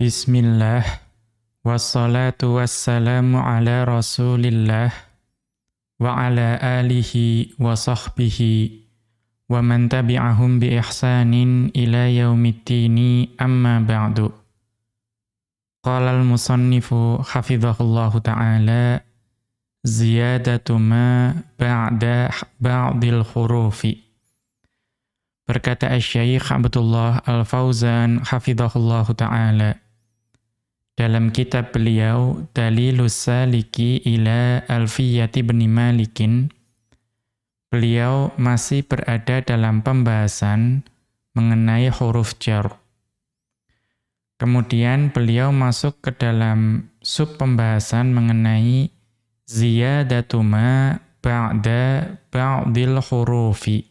بسم الله والصلاة والسلام على رسول الله وعلى آله وصحبه ومن تبعهم بإحسان إلى يوم الدين أما بعد قال المصنف حفظه الله تعالى زيادة ما بعد بعض الخروف berkata الشيخ عبد الله الفوزان حفظه الله تعالى dalam kitab beliau Dalilus Saliki ila Alfiyati bin Malikin beliau masih berada dalam pembahasan mengenai huruf jar. Kemudian beliau masuk ke dalam sub pembahasan mengenai ziyadatuma ba'da ba'dil hurufi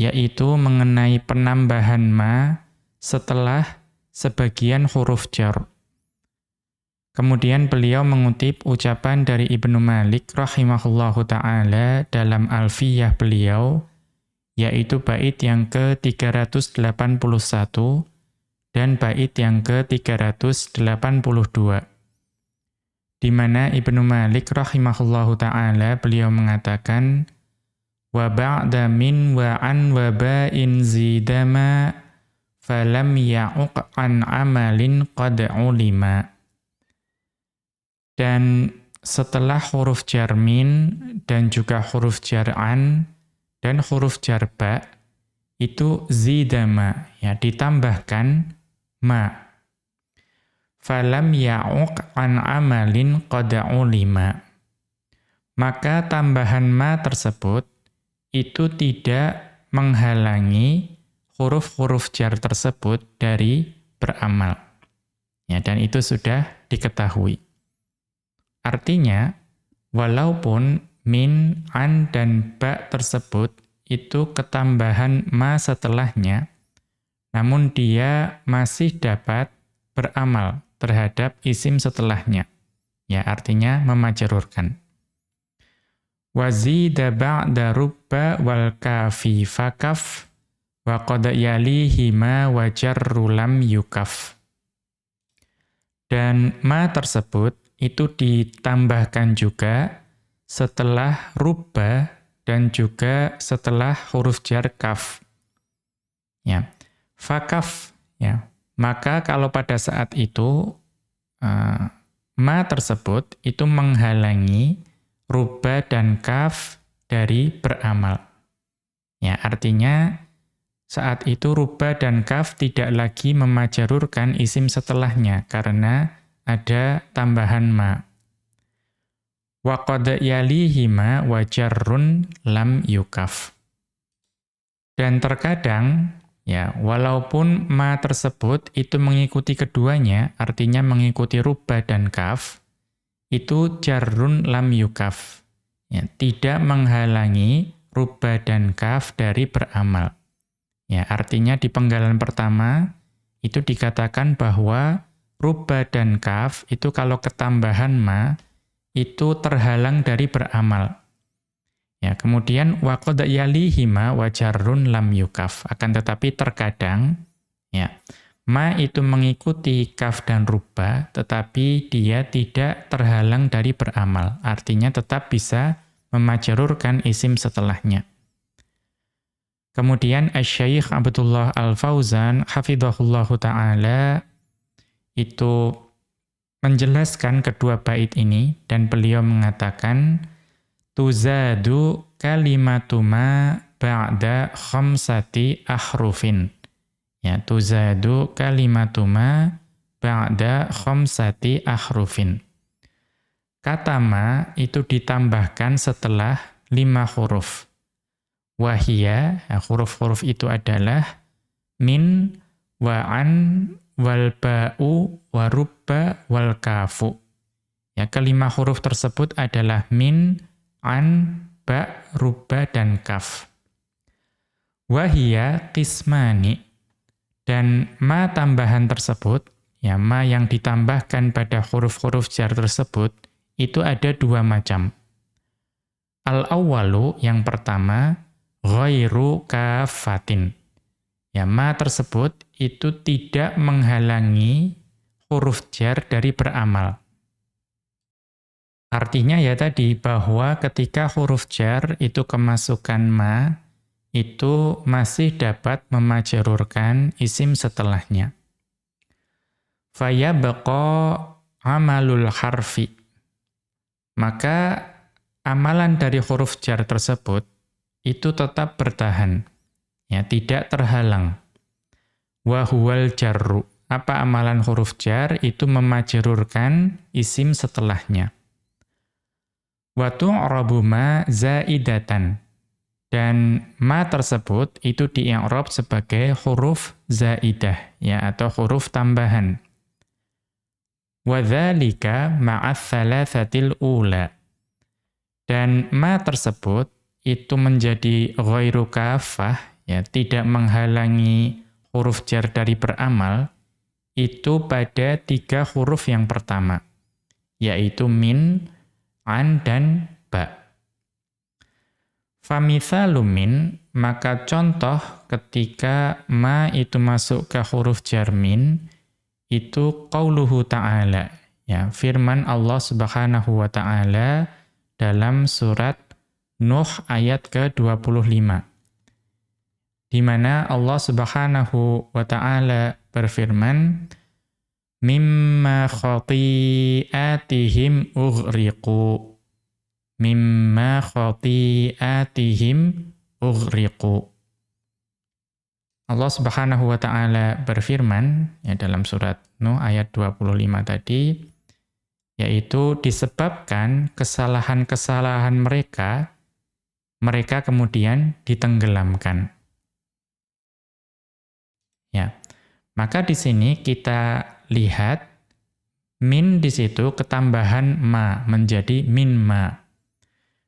yaitu mengenai penambahan ma setelah sebagian huruf jar. Kemudian beliau mengutip ucapan dari Ibnu Malik rahimahullahu taala dalam Alfiyah beliau yaitu bait yang ke-381 dan bait yang ke-382 di mana Ibnu Malik rahimahullahu taala beliau mengatakan wa ba'da min wa an wa ba'in zidama falam ya'uq an amalin qad ulima dan setelah huruf jarmin dan juga huruf jar'an dan huruf jarba itu zidama ya ditambahkan ma. Falam ya'uq an amalin qad ulima. Maka tambahan ma tersebut itu tidak menghalangi huruf-huruf jar tersebut dari beramal. Ya, dan itu sudah diketahui. Artinya, walaupun min, an, dan ba tersebut itu ketambahan ma setelahnya, namun dia masih dapat beramal terhadap isim setelahnya. Ya, artinya memajarurkan. Wazida ba'da rubba wal kafi fakaf wa qad yukaf. Dan ma tersebut itu ditambahkan juga setelah rubba dan juga setelah huruf jar kaf. Ya. Fakaf ya. Maka kalau pada saat itu uh, ma tersebut itu menghalangi rubba dan kaf dari beramal. Ya, artinya saat itu rubba dan kaf tidak lagi memajarurkan isim setelahnya karena ada tambahan ma. Wa qad yalihima wa jarrun lam yukaf. Dan terkadang ya, walaupun ma tersebut itu mengikuti keduanya, artinya mengikuti rubba dan kaf, itu jarrun lam yukaf. Ya, tidak menghalangi rubba dan kaf dari beramal. Ya, artinya di penggalan pertama itu dikatakan bahwa rubba dan kaf itu kalau ketambahan ma itu terhalang dari beramal. Ya, kemudian waqad yalihima wa jarrun lam yukaf. Akan tetapi terkadang ya, ma itu mengikuti kaf dan rubba tetapi dia tidak terhalang dari beramal. Artinya tetap bisa memajarurkan isim setelahnya. Kemudian Asy-Syaikh Abdullah Al-Fauzan hafizahullahu taala itu menjelaskan kedua bait ini dan beliau mengatakan tuzadu kalimatuma ba'da khamsati ahrufin. Ya, tuzadu kalimatuma ba'da khamsati ahrufin. Kata ma itu ditambahkan setelah lima huruf. Wahia, ya, huruf-huruf itu adalah min, wa'an, wal ba'u warubba wal kafu. Ya, kelima huruf tersebut adalah min, an, ba, rubba, dan kaf. Wahia kismani. Dan ma tambahan tersebut, ya ma yang ditambahkan pada huruf-huruf jar tersebut, itu ada dua macam. Al-awwalu yang pertama, ghairu kafatin. Ya, ma tersebut itu tidak menghalangi huruf jar dari beramal. Artinya ya tadi bahwa ketika huruf jar itu kemasukan ma, itu masih dapat memajerurkan isim setelahnya. Faya beko amalul harfi. Maka amalan dari huruf jar tersebut itu tetap bertahan. Ya, tidak terhalang. Wahuwal jarru. Apa amalan huruf jar? Itu memajerurkan isim setelahnya. Watu ma zaidatan. Dan ma tersebut itu di'irab sebagai huruf zaidah ya atau huruf tambahan. Wadzalika ma'ats thalathatil ula. Dan ma tersebut itu menjadi ghairu kafah ya tidak menghalangi huruf jar dari beramal itu pada tiga huruf yang pertama yaitu min an dan ba. Famithalu min, maka contoh ketika ma itu masuk ke huruf jarmin, itu qauluhu ta'ala. Ya, firman Allah subhanahu wa ta'ala dalam surat Nuh ayat ke-25. Di mana Allah subhanahu wa ta'ala berfirman, mimma khati'atihim ughriqu mimma khati'atihim ughriqu Allah Subhanahu wa taala berfirman ya dalam surat Nuh ayat 25 tadi yaitu disebabkan kesalahan-kesalahan mereka mereka kemudian ditenggelamkan. Maka di sini kita lihat min di situ ketambahan ma menjadi min ma.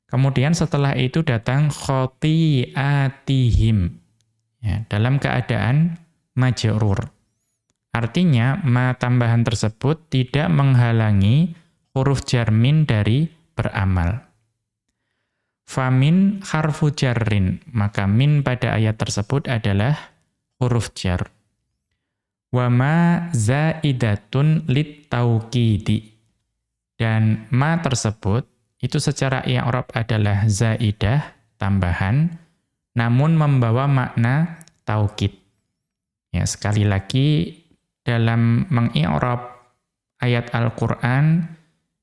Kemudian setelah itu datang khotiatihim. Ya, dalam keadaan majrur. Artinya ma tambahan tersebut tidak menghalangi huruf jarmin dari beramal. Famin harfu jarrin, maka min pada ayat tersebut adalah huruf jar wa ma zaidatun littauqidi. Dan ma tersebut itu secara i'rab adalah zaidah, tambahan, namun membawa makna taukid. Ya, sekali lagi dalam mengi'rab ayat Al-Qur'an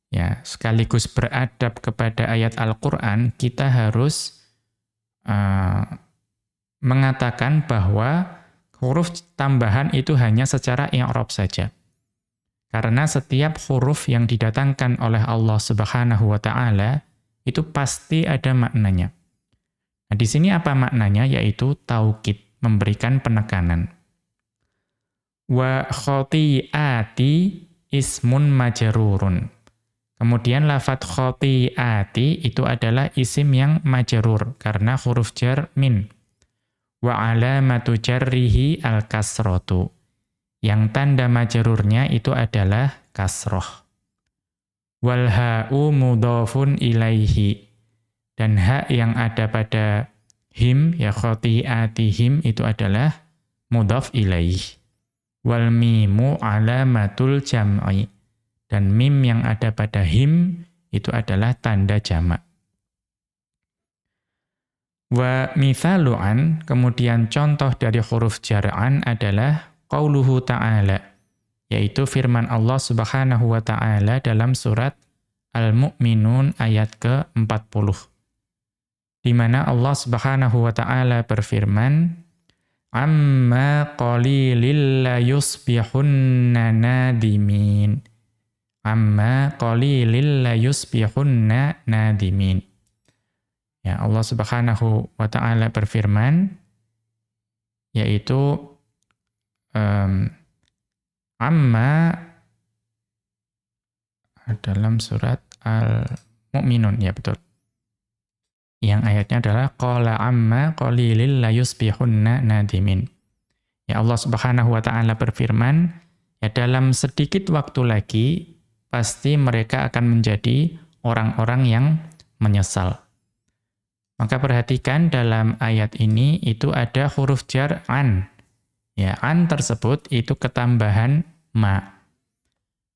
ya, sekaligus beradab kepada ayat Al-Qur'an, kita harus uh, mengatakan bahwa huruf tambahan itu hanya secara i'rab saja. Karena setiap huruf yang didatangkan oleh Allah Subhanahu wa taala itu pasti ada maknanya. Nah, di sini apa maknanya? Yaitu taukid, memberikan penekanan. Wa khoti'ati ismun majarurun. Kemudian lafat khoti'ati itu adalah isim yang majarur karena huruf jar min wa alamatu jarrihi al-kasratu. Yang tanda majrurnya itu adalah kasroh. Wal ha'u mudhafun ilaihi. Dan hak yang ada pada him, ya khoti'atihim, itu adalah mudhaf ilaih. Wal mimu alamatul jam'i. Dan mim yang ada pada him, itu adalah tanda jamak. Wa mithalu'an, kemudian contoh dari huruf jar'an adalah qauluhu ta'ala, yaitu firman Allah subhanahu wa ta'ala dalam surat Al-Mu'minun ayat ke-40. Di mana Allah subhanahu wa ta'ala berfirman, Amma qalilil la yusbihunna nadimin. Amma qalilil la yusbihunna nadimin. Ya, Allah Subhanahu wa taala berfirman yaitu um, amma dalam surat Al-Mu'minun ya betul. Yang ayatnya adalah qala amma qalilil la yusbihunna nadimin. Ya Allah Subhanahu wa taala berfirman, ya dalam sedikit waktu lagi pasti mereka akan menjadi orang-orang yang menyesal. Maka perhatikan dalam ayat ini itu ada huruf jar an. Ya, an tersebut itu ketambahan ma.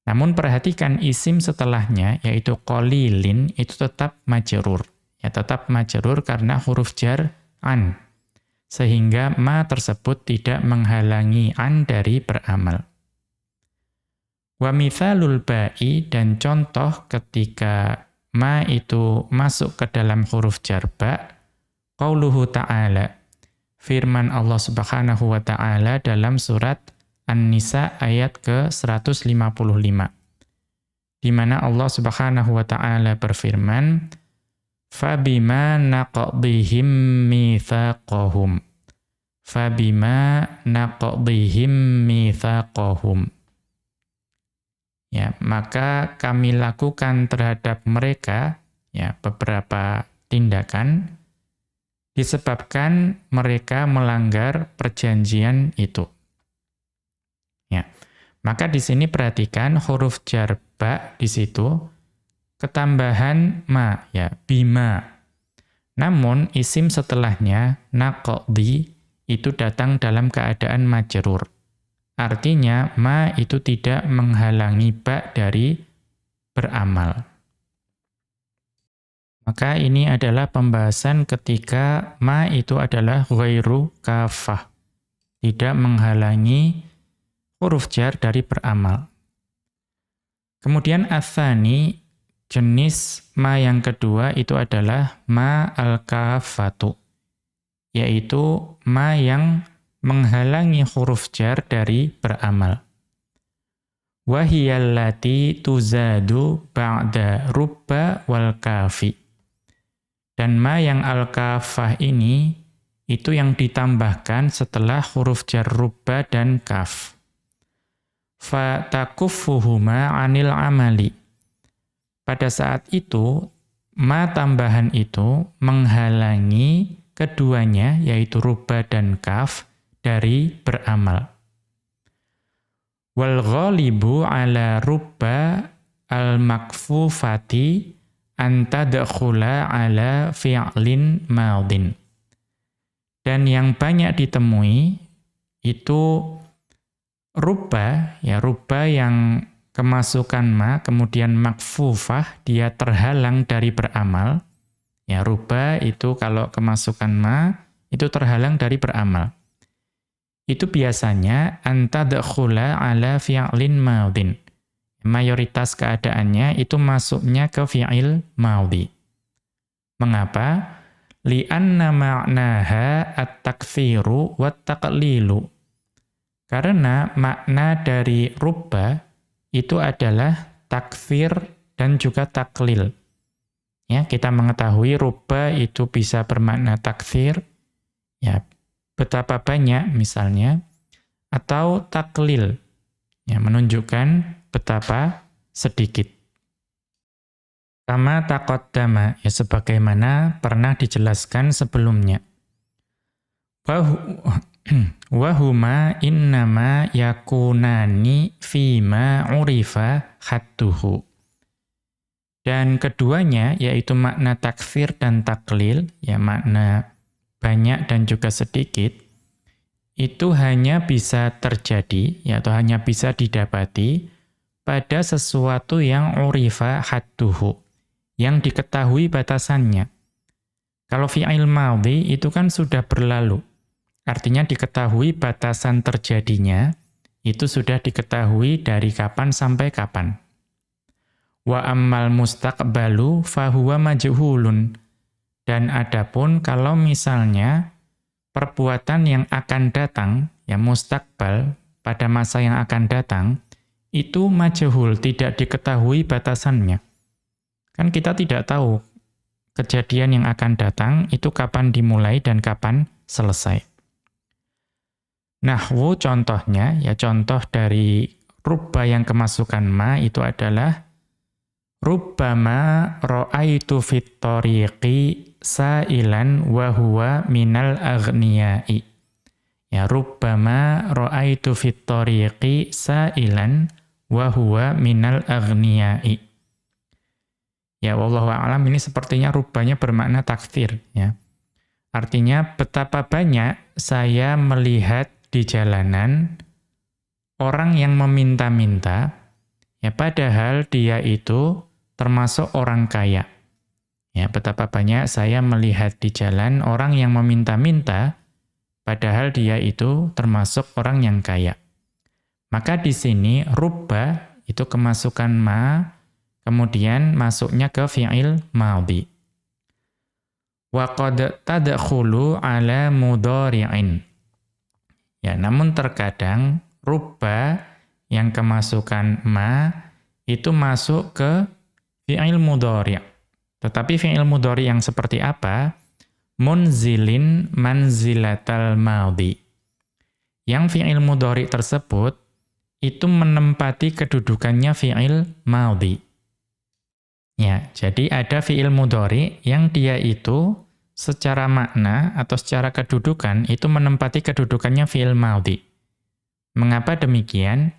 Namun perhatikan isim setelahnya, yaitu kolilin, itu tetap majerur. Ya, tetap majerur karena huruf jar an. Sehingga ma tersebut tidak menghalangi an dari beramal. Wa mithalul ba'i dan contoh ketika ma itu masuk ke dalam huruf jar ba, qauluhu ta'ala. Firman Allah Subhanahu wa taala dalam surat An-Nisa ayat ke-155. Di mana Allah Subhanahu wa taala berfirman, "Fabima naqdihim mitsaqahum." Fabima naqdihim mitsaqahum. Ya, maka kami lakukan terhadap mereka ya beberapa tindakan disebabkan mereka melanggar perjanjian itu. Maka di sini perhatikan huruf jar ba di situ ketambahan ma ya bima. Namun isim setelahnya naqdi itu datang dalam keadaan majrur. Artinya ma itu tidak menghalangi ba dari beramal. Maka ini adalah pembahasan ketika ma itu adalah ghairu kafah. Tidak menghalangi huruf jar dari beramal. Kemudian athani, jenis ma yang kedua itu adalah ma al-kafatu, yaitu ma yang menghalangi huruf jar dari beramal. Wahiyallati tuzadu ba'da rubba wal kafi. Dan ma yang al-kafah ini, itu yang ditambahkan setelah huruf jar rubba dan kaf fatakuffuhuma anil amali. Pada saat itu, ma tambahan itu menghalangi keduanya, yaitu ruba dan kaf, dari beramal. Wal ghalibu ala ruba al-makfufati antadkhula ala fi'lin maudin. Dan yang banyak ditemui itu Ruba, ya ruba yang kemasukan ma, kemudian makfufah, dia terhalang dari beramal. Ya ruba itu kalau kemasukan ma, itu terhalang dari beramal. Itu biasanya antadkhula ala fi'lin maudin. Mayoritas keadaannya itu masuknya ke fi'il maudi. Mengapa? Li'anna ma'naha at-takfiru wat-taqlilu. Karena makna dari rubba itu adalah takfir dan juga taklil. Ya, kita mengetahui rubba itu bisa bermakna takfir, ya, betapa banyak misalnya, atau taklil, ya, menunjukkan betapa sedikit. Kama dama, ya sebagaimana pernah dijelaskan sebelumnya. Wahuma innama yakunani fima urifa hadduhu. Dan keduanya, yaitu makna takfir dan taklil, ya makna banyak dan juga sedikit, itu hanya bisa terjadi, ya, atau hanya bisa didapati pada sesuatu yang urifa hadduhu, yang diketahui batasannya. Kalau fi'il madhi itu kan sudah berlalu, Artinya diketahui batasan terjadinya, itu sudah diketahui dari kapan sampai kapan. Wa ammal mustaqbalu fahuwa majhulun. Dan adapun kalau misalnya perbuatan yang akan datang, ya mustakbal, pada masa yang akan datang, itu majhul, tidak diketahui batasannya. Kan kita tidak tahu kejadian yang akan datang itu kapan dimulai dan kapan selesai. Nahwu contohnya, ya contoh dari rubba yang kemasukan ma itu adalah rubbama ra'aitu fit tariqi sa'ilan wa huwa minal aghniyai. Ya rubbama ra'aitu fit tariqi sa'ilan wa huwa minal aghniyai. Ya wallahu a'lam ini sepertinya rubanya bermakna takfir ya. Artinya betapa banyak saya melihat di jalanan orang yang meminta-minta Ya padahal dia itu termasuk orang kaya. Ya, betapa banyak saya melihat di jalan orang yang meminta-minta padahal dia itu termasuk orang yang kaya. Maka di sini rubba itu kemasukan ma kemudian masuknya ke fi'il madhi. Wa qad tadkhulu ala mudhari'in. Ya, namun terkadang rubba yang kemasukan ma itu masuk ke fi'il mudhari'. Tetapi fi'il mudhari' yang seperti apa? Munzilin manzilatal madhi. Yang fi'il mudhari' tersebut itu menempati kedudukannya fi'il madhi. Ya, jadi ada fi'il mudhari' yang dia itu secara makna atau secara kedudukan itu menempati kedudukannya fi'il madhi. Mengapa demikian?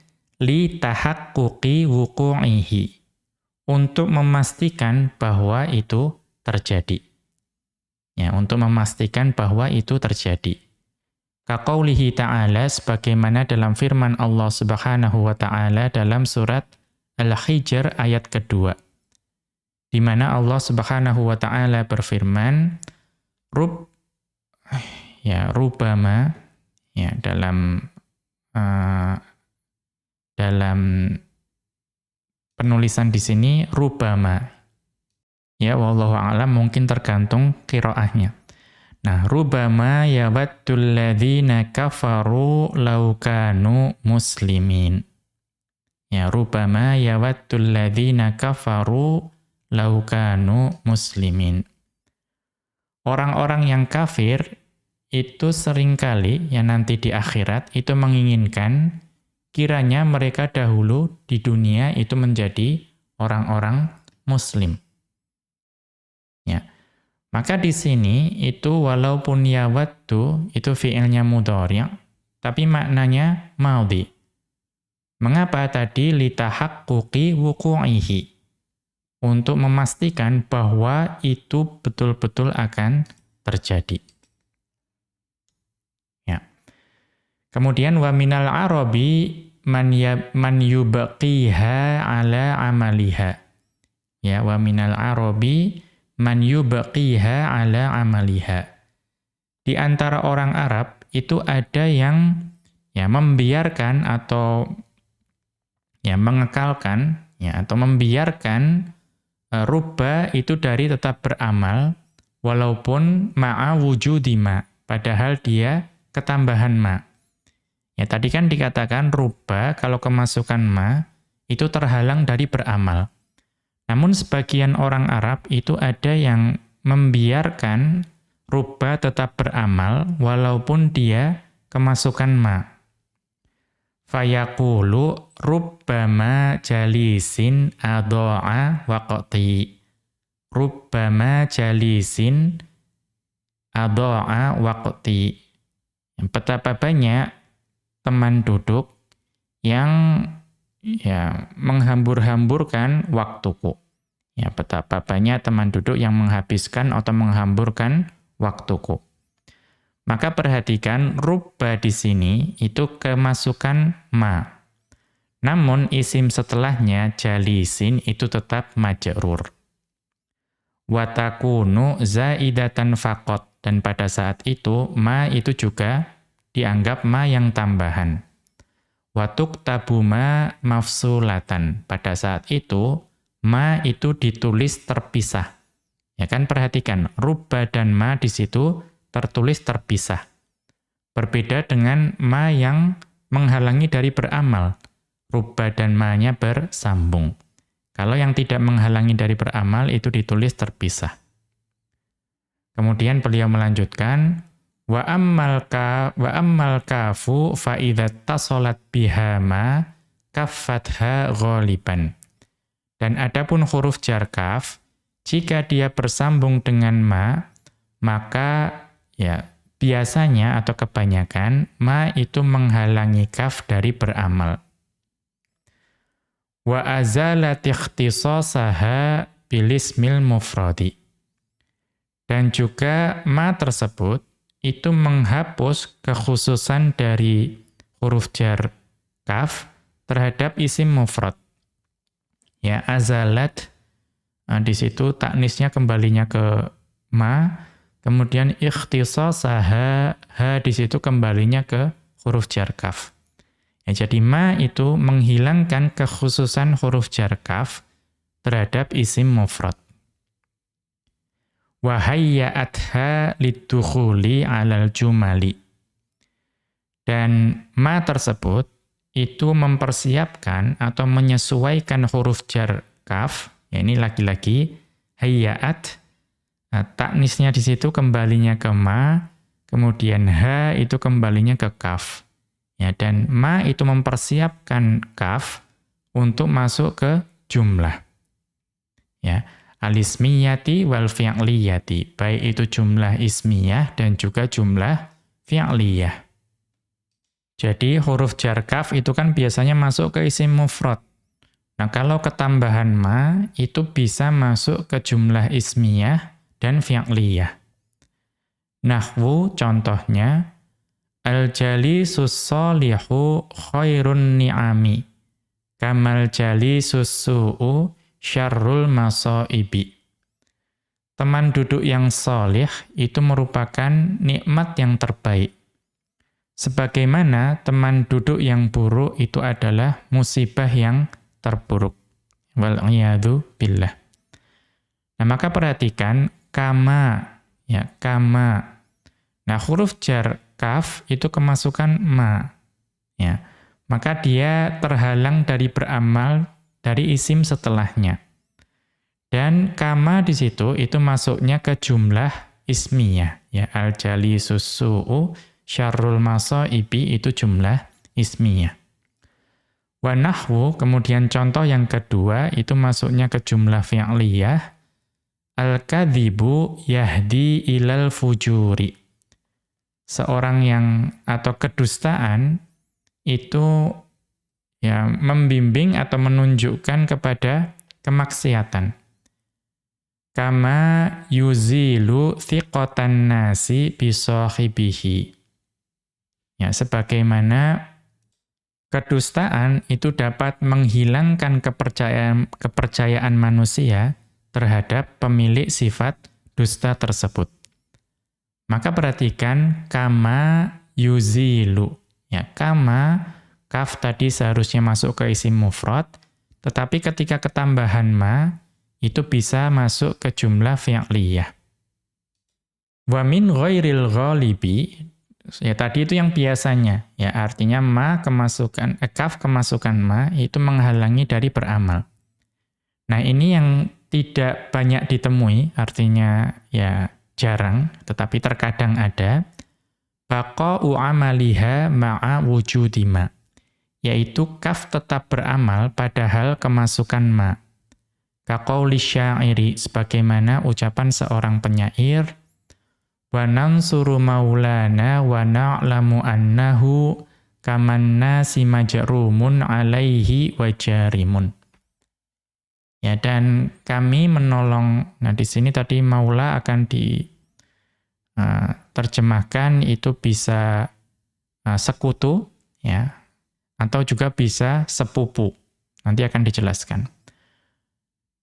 li tahaqquqi wuqu'ihi untuk memastikan bahwa itu terjadi. Ya, untuk memastikan bahwa itu terjadi. Kaqaulihi ta'ala sebagaimana dalam firman Allah Subhanahu wa taala dalam surat Al-Hijr ayat kedua. Di mana Allah Subhanahu wa taala berfirman, "Rub ya rubama ya dalam uh, dalam penulisan di sini rubama. Ya, wallahu a'lam mungkin tergantung qiraahnya. Nah, rubama yawaddul ladzina kafaru law kanu muslimin. Ya, rubama yawaddul ladzina kafaru law kanu muslimin. Orang-orang yang kafir itu sering kali yang nanti di akhirat itu menginginkan kiranya mereka dahulu di dunia itu menjadi orang-orang muslim. Ya. Maka di sini itu walaupun yawattu itu fiilnya mudhari' tapi maknanya maudhi. Mengapa tadi litahaqquqi wuqu'ihi? Untuk memastikan bahwa itu betul-betul akan terjadi. Kemudian wa minal arabi man ya, man yubqiha ala amaliha. Ya, wa minal arabi man yubqiha ala amaliha. Di antara orang Arab itu ada yang ya membiarkan atau ya mengekalkan ya atau membiarkan uh, ruba itu dari tetap beramal walaupun ma'a wujudima padahal dia ketambahan ma. Ya tadi kan dikatakan ruba kalau kemasukan ma itu terhalang dari beramal. Namun sebagian orang Arab itu ada yang membiarkan ruba tetap beramal walaupun dia kemasukan ma. Fayaqulu rubbama jalisin adha'a waqti. Rubbama jalisin adha'a waqti. Betapa banyak teman duduk yang ya menghambur-hamburkan waktuku. Ya, betapa banyak teman duduk yang menghabiskan atau menghamburkan waktuku. Maka perhatikan rubba di sini itu kemasukan ma. Namun isim setelahnya jalisin itu tetap majrur. Watakunu zaidatan faqat dan pada saat itu ma itu juga dianggap ma yang tambahan. Watuk tabuma mafsulatan. Pada saat itu, ma itu ditulis terpisah. Ya kan perhatikan, ruba dan ma di situ tertulis terpisah. Berbeda dengan ma yang menghalangi dari beramal. Ruba dan ma-nya bersambung. Kalau yang tidak menghalangi dari beramal itu ditulis terpisah. Kemudian beliau melanjutkan, Wa ammal ka wa ammal kafu fa idza tasalat biha ma kaffatha ghaliban. Dan adapun huruf jar kaf jika dia bersambung dengan ma maka ya biasanya atau kebanyakan ma itu menghalangi kaf dari beramal. Wa azalat ikhtisasaha bilismil mufradi. Dan juga ma tersebut itu menghapus kekhususan dari huruf jar kaf terhadap isim mufrad. ya azalat nah, di situ taknisnya kembalinya ke ma kemudian ikhtisasaha ha di situ kembalinya ke huruf jar kaf ya jadi ma itu menghilangkan kekhususan huruf jar kaf terhadap isim mufrad wa hayya'atha 'alal jumali dan ma tersebut itu mempersiapkan atau menyesuaikan huruf jar kaf, ya ini lagi-lagi hayyat. Nah, taknisnya di situ kembalinya ke ma, kemudian ha itu kembalinya ke kaf. Ya, dan ma itu mempersiapkan kaf untuk masuk ke jumlah. Ya, alismiyati wal fi'liyati, baik itu jumlah ismiyah dan juga jumlah fi'liyah. Jadi huruf jar kaf itu kan biasanya masuk ke isim mufrad. Nah, kalau ketambahan ma itu bisa masuk ke jumlah ismiyah dan fi'liyah. Nahwu contohnya al-jalisus solihu khairun ni'ami kamal jalisus su'u syarrul masaibi. Teman duduk yang solih itu merupakan nikmat yang terbaik Sebagaimana teman duduk yang buruk itu adalah musibah yang terburuk. Wal'iyadu billah. Nah, maka perhatikan kama ya, kama. Nah, huruf jar kaf itu kemasukan ma. Ya. Maka dia terhalang dari beramal dari isim setelahnya. Dan kama di situ itu masuknya ke jumlah ismiyah ya al-jali susu'u syarrul masaibi itu jumlah ismiyah. Wa nahwu, kemudian contoh yang kedua itu masuknya ke jumlah fi'liyah. Al-kadhibu yahdi ilal fujuri. Seorang yang atau kedustaan itu ya membimbing atau menunjukkan kepada kemaksiatan. Kama yuzilu thiqatan nasi bisahibihi. Ya, sebagaimana kedustaan itu dapat menghilangkan kepercayaan kepercayaan manusia terhadap pemilik sifat dusta tersebut. Maka perhatikan kama yuzilu. Ya, kama kaf tadi seharusnya masuk ke isim mufrad, tetapi ketika ketambahan ma itu bisa masuk ke jumlah fi'liyah. Wa min ghairil ghalibi Ya tadi itu yang biasanya, ya artinya ma kemasukan eh, kaf kemasukan ma itu menghalangi dari beramal. Nah, ini yang tidak banyak ditemui, artinya ya jarang, tetapi terkadang ada baqa'u amaliha ma'a wujudima. Yaitu kaf tetap beramal padahal kemasukan ma. Kaqauli syairi sebagaimana ucapan seorang penyair wa nansuru maulana wa na'lamu annahu kaman nasi majrumun alaihi wa jarimun. Ya dan kami menolong nah di sini tadi maula akan di uh, terjemahkan itu bisa uh, sekutu ya atau juga bisa sepupu. Nanti akan dijelaskan.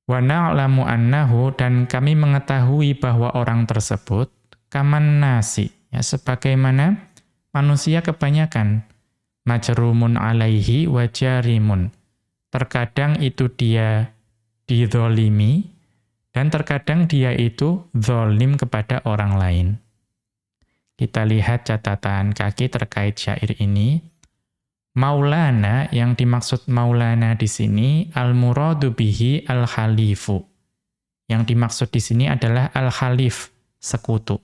Wa na'lamu annahu dan kami mengetahui bahwa orang tersebut kaman nasi ya sebagaimana manusia kebanyakan majrumun alaihi wajarimun terkadang itu dia didolimi dan terkadang dia itu zolim kepada orang lain. Kita lihat catatan kaki terkait syair ini. Maulana yang dimaksud Maulana di sini al-muradu bihi al-khalifu. Yang dimaksud di sini adalah al-khalif, sekutu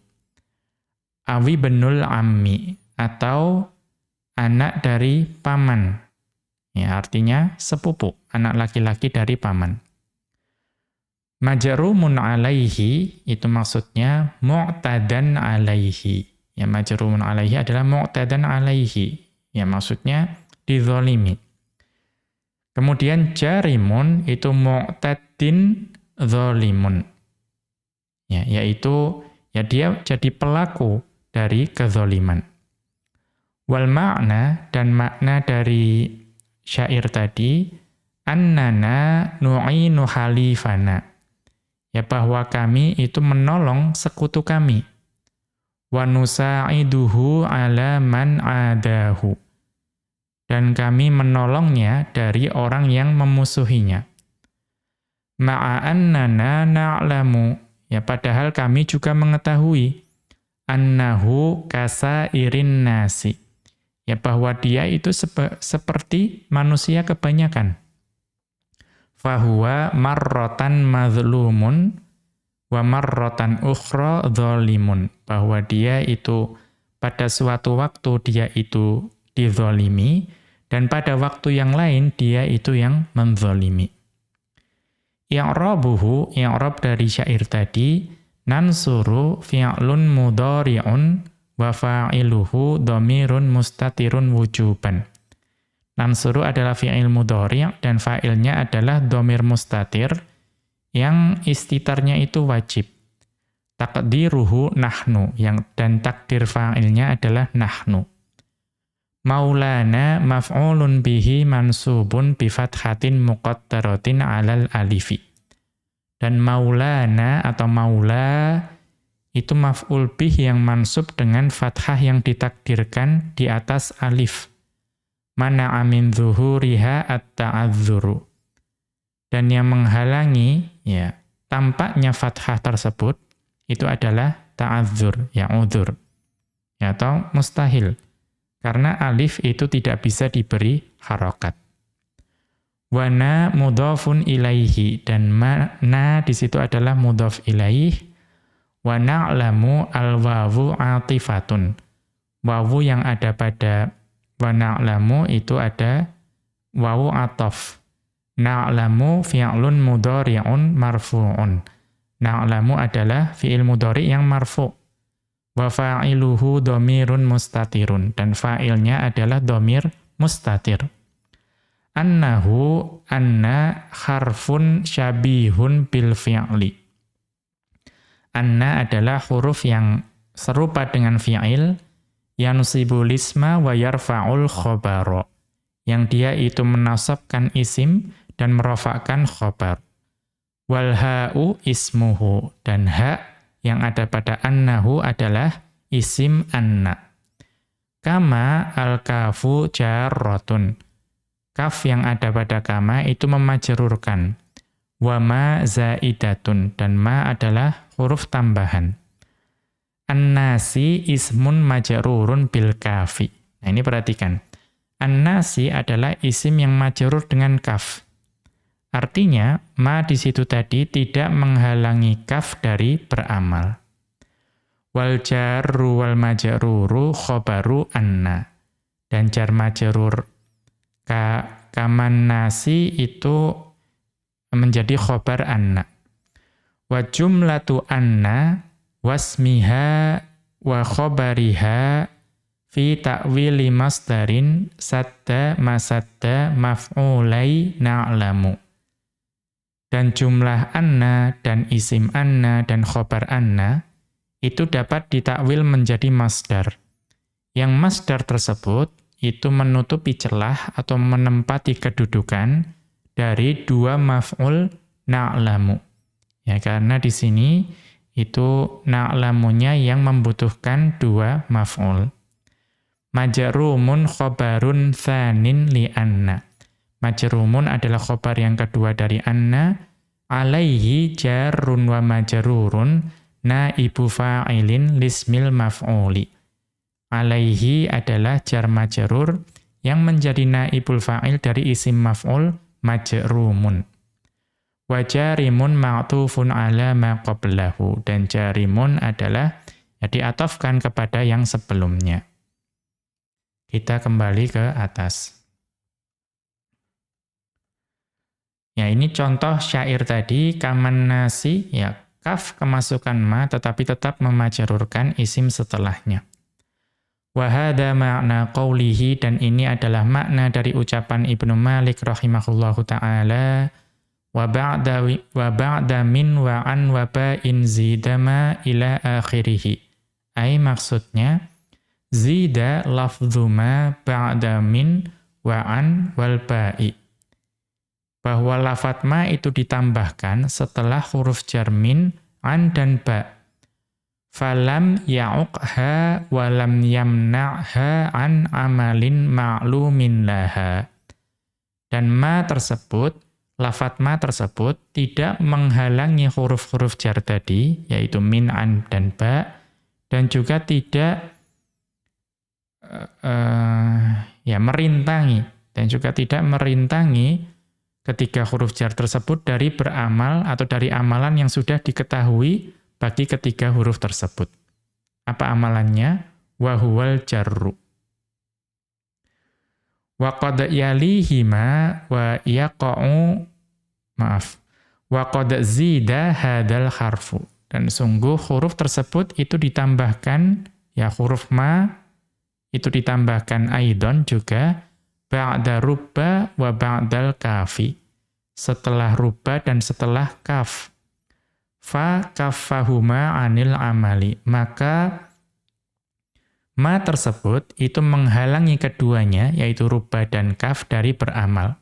awi benul ammi atau anak dari paman. Ya, artinya sepupu, anak laki-laki dari paman. Majrumun alaihi itu maksudnya mu'tadan alaihi. Ya majrumun alaihi adalah mu'tadan alaihi. Ya maksudnya dizalimi. Kemudian jarimun itu mu'tadin zalimun. Ya, yaitu ya dia jadi pelaku dari kezoliman. Wal makna dan makna dari syair tadi annana nu'inu halifana. Ya bahwa kami itu menolong sekutu kami. Wa nusa'iduhu ala man adahu. Dan kami menolongnya dari orang yang memusuhinya. Ma'annana na'lamu. Ya padahal kami juga mengetahui annahu kasairin nasi. Ya bahwa dia itu sep seperti manusia kebanyakan fahuwa marrotan mazlumun wa marrotan ukhra zalimun. Bahwa dia itu pada suatu waktu dia itu dizolimi, dan pada waktu yang lain dia itu yang menzolimi. I'rabuhu, i'rab dari syair tadi, nansuru fi'lun mudhari'un wa fa'iluhu dhamirun mustatirun wujuban. Nansuru adalah fi'il mudhari' dan fa'ilnya adalah domir mustatir yang istitarnya itu wajib. Takdiruhu nahnu yang dan takdir fa'ilnya adalah nahnu. Maulana maf'ulun bihi mansubun bifathatin muqaddaratin 'alal alifi. Dan maulana atau maula itu maf'ul bih yang mansub dengan fathah yang ditakdirkan di atas alif mana amin zuhuriha at-ta'adzuru. Dan yang menghalangi ya tampaknya fathah tersebut itu adalah ta'adzur, ya udzur. Ya, atau mustahil. Karena alif itu tidak bisa diberi harokat. Wana mudhafun ilaihi dan mana di situ adalah mudhaf ilaih. Wa na'lamu al-wawu atifatun. Wawu yang ada pada Wa na'lamu itu ada wawu atof. Na'lamu fi'lun mudhari'un marfu'un. Na'lamu adalah fi'il mudhari' yang marfu'. Wa fa'iluhu domirun mustatirun. Dan fa'ilnya adalah domir mustatir. Annahu anna harfun syabihun bil fi'li. Anna adalah huruf yang serupa dengan fi'il, yansibul isma wa yarfa'ul khobaro. Yang dia itu menasabkan isim dan merofakkan khobar. Wal ha'u ismuhu. Dan ha yang ada pada annahu adalah isim anna. Kama al-kafu jarrotun. Kaf yang ada pada kama itu memajerurkan. Wama zaidatun. Dan ma adalah huruf tambahan. An-nasi ismun majrurun bil kafi. Nah, ini perhatikan. An-nasi adalah isim yang majrur dengan kaf. Artinya, ma di situ tadi tidak menghalangi kaf dari beramal. Wal jarru wal majruru khobaru anna. Dan jar majrur ka kaman nasi itu menjadi khobar anna. Wa jumlatu anna wasmiha wa khobariha fi ta'wili masdarin sadda masadda maf'ulai na'lamu. Dan jumlah anna dan isim anna dan khobar anna itu dapat ditakwil menjadi masdar. Yang masdar tersebut itu menutupi celah atau menempati kedudukan dari dua maf'ul na'lamu. Ya, karena di sini itu na'lamunya yang membutuhkan dua maf'ul. Majrumun khobarun thanin li anna. Majrumun adalah khobar yang kedua dari anna. Alaihi jarrun wa majrurun naibu fa'ilin lismil maf'uli. Alaihi adalah jar majrur yang menjadi naibul fa'il dari isim maf'ul majrumun. Wa jarimun ma'tufun ala ma qablahu. Dan jarimun adalah ya, diatofkan kepada yang sebelumnya. Kita kembali ke atas. Ya, ini contoh syair tadi, kaman ya, kaf kemasukan ma, tetapi tetap memajarurkan isim setelahnya. Wahada makna qawlihi, dan ini adalah makna dari ucapan Ibnu Malik rahimahullahu ta'ala, wa ba'da wa ba'da min wa an wa zidama ila akhirih. Ai maksudnya zida lafdhu ma ba'da min wa an wal ba'i. Bahwa lafat ma itu ditambahkan setelah huruf jar min, an dan ba. Falam ya'uqha walam yamna'ha an amalin ma'lumin laha. Dan ma tersebut, lafat ma tersebut tidak menghalangi huruf-huruf jar tadi, yaitu min, an, dan ba, dan juga tidak uh, ya merintangi, dan juga tidak merintangi ketiga huruf jar tersebut dari beramal atau dari amalan yang sudah diketahui bagi ketiga huruf tersebut. Apa amalannya? Wahuwal jarru. Wa qad yalihima wa yaqa'u maaf. Wa qad zida hadal harfu. Dan sungguh huruf tersebut itu ditambahkan ya huruf ma itu ditambahkan aidon juga ba'da rubba wa ba'dal kafi. Setelah rubba dan setelah kaf fa kaffahuma anil amali. Maka ma tersebut itu menghalangi keduanya, yaitu rubah dan kaf dari beramal.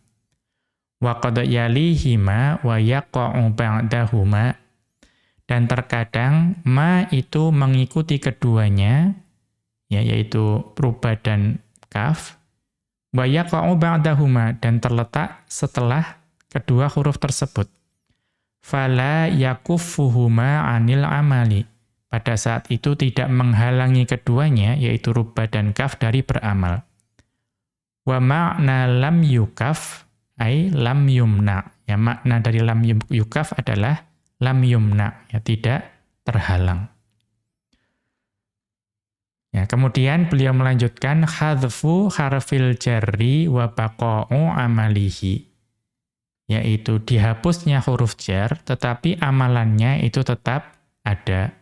Wa qad yalihima wa yaqa'u ba'dahuma. Dan terkadang ma itu mengikuti keduanya, ya, yaitu rubah dan kaf. Wa yaqa'u ba'dahuma dan terletak setelah kedua huruf tersebut fala yakuffuhuma anil amali. Pada saat itu tidak menghalangi keduanya, yaitu rubba dan kaf dari beramal. Wa ma'na lam yukaf, ay lam yumna. Ya, makna dari lam yukaf adalah lam yumna, ya tidak terhalang. Ya, kemudian beliau melanjutkan hadfu harfil jarri wa baqa'u amalihi yaitu dihapusnya huruf jar, tetapi amalannya itu tetap ada.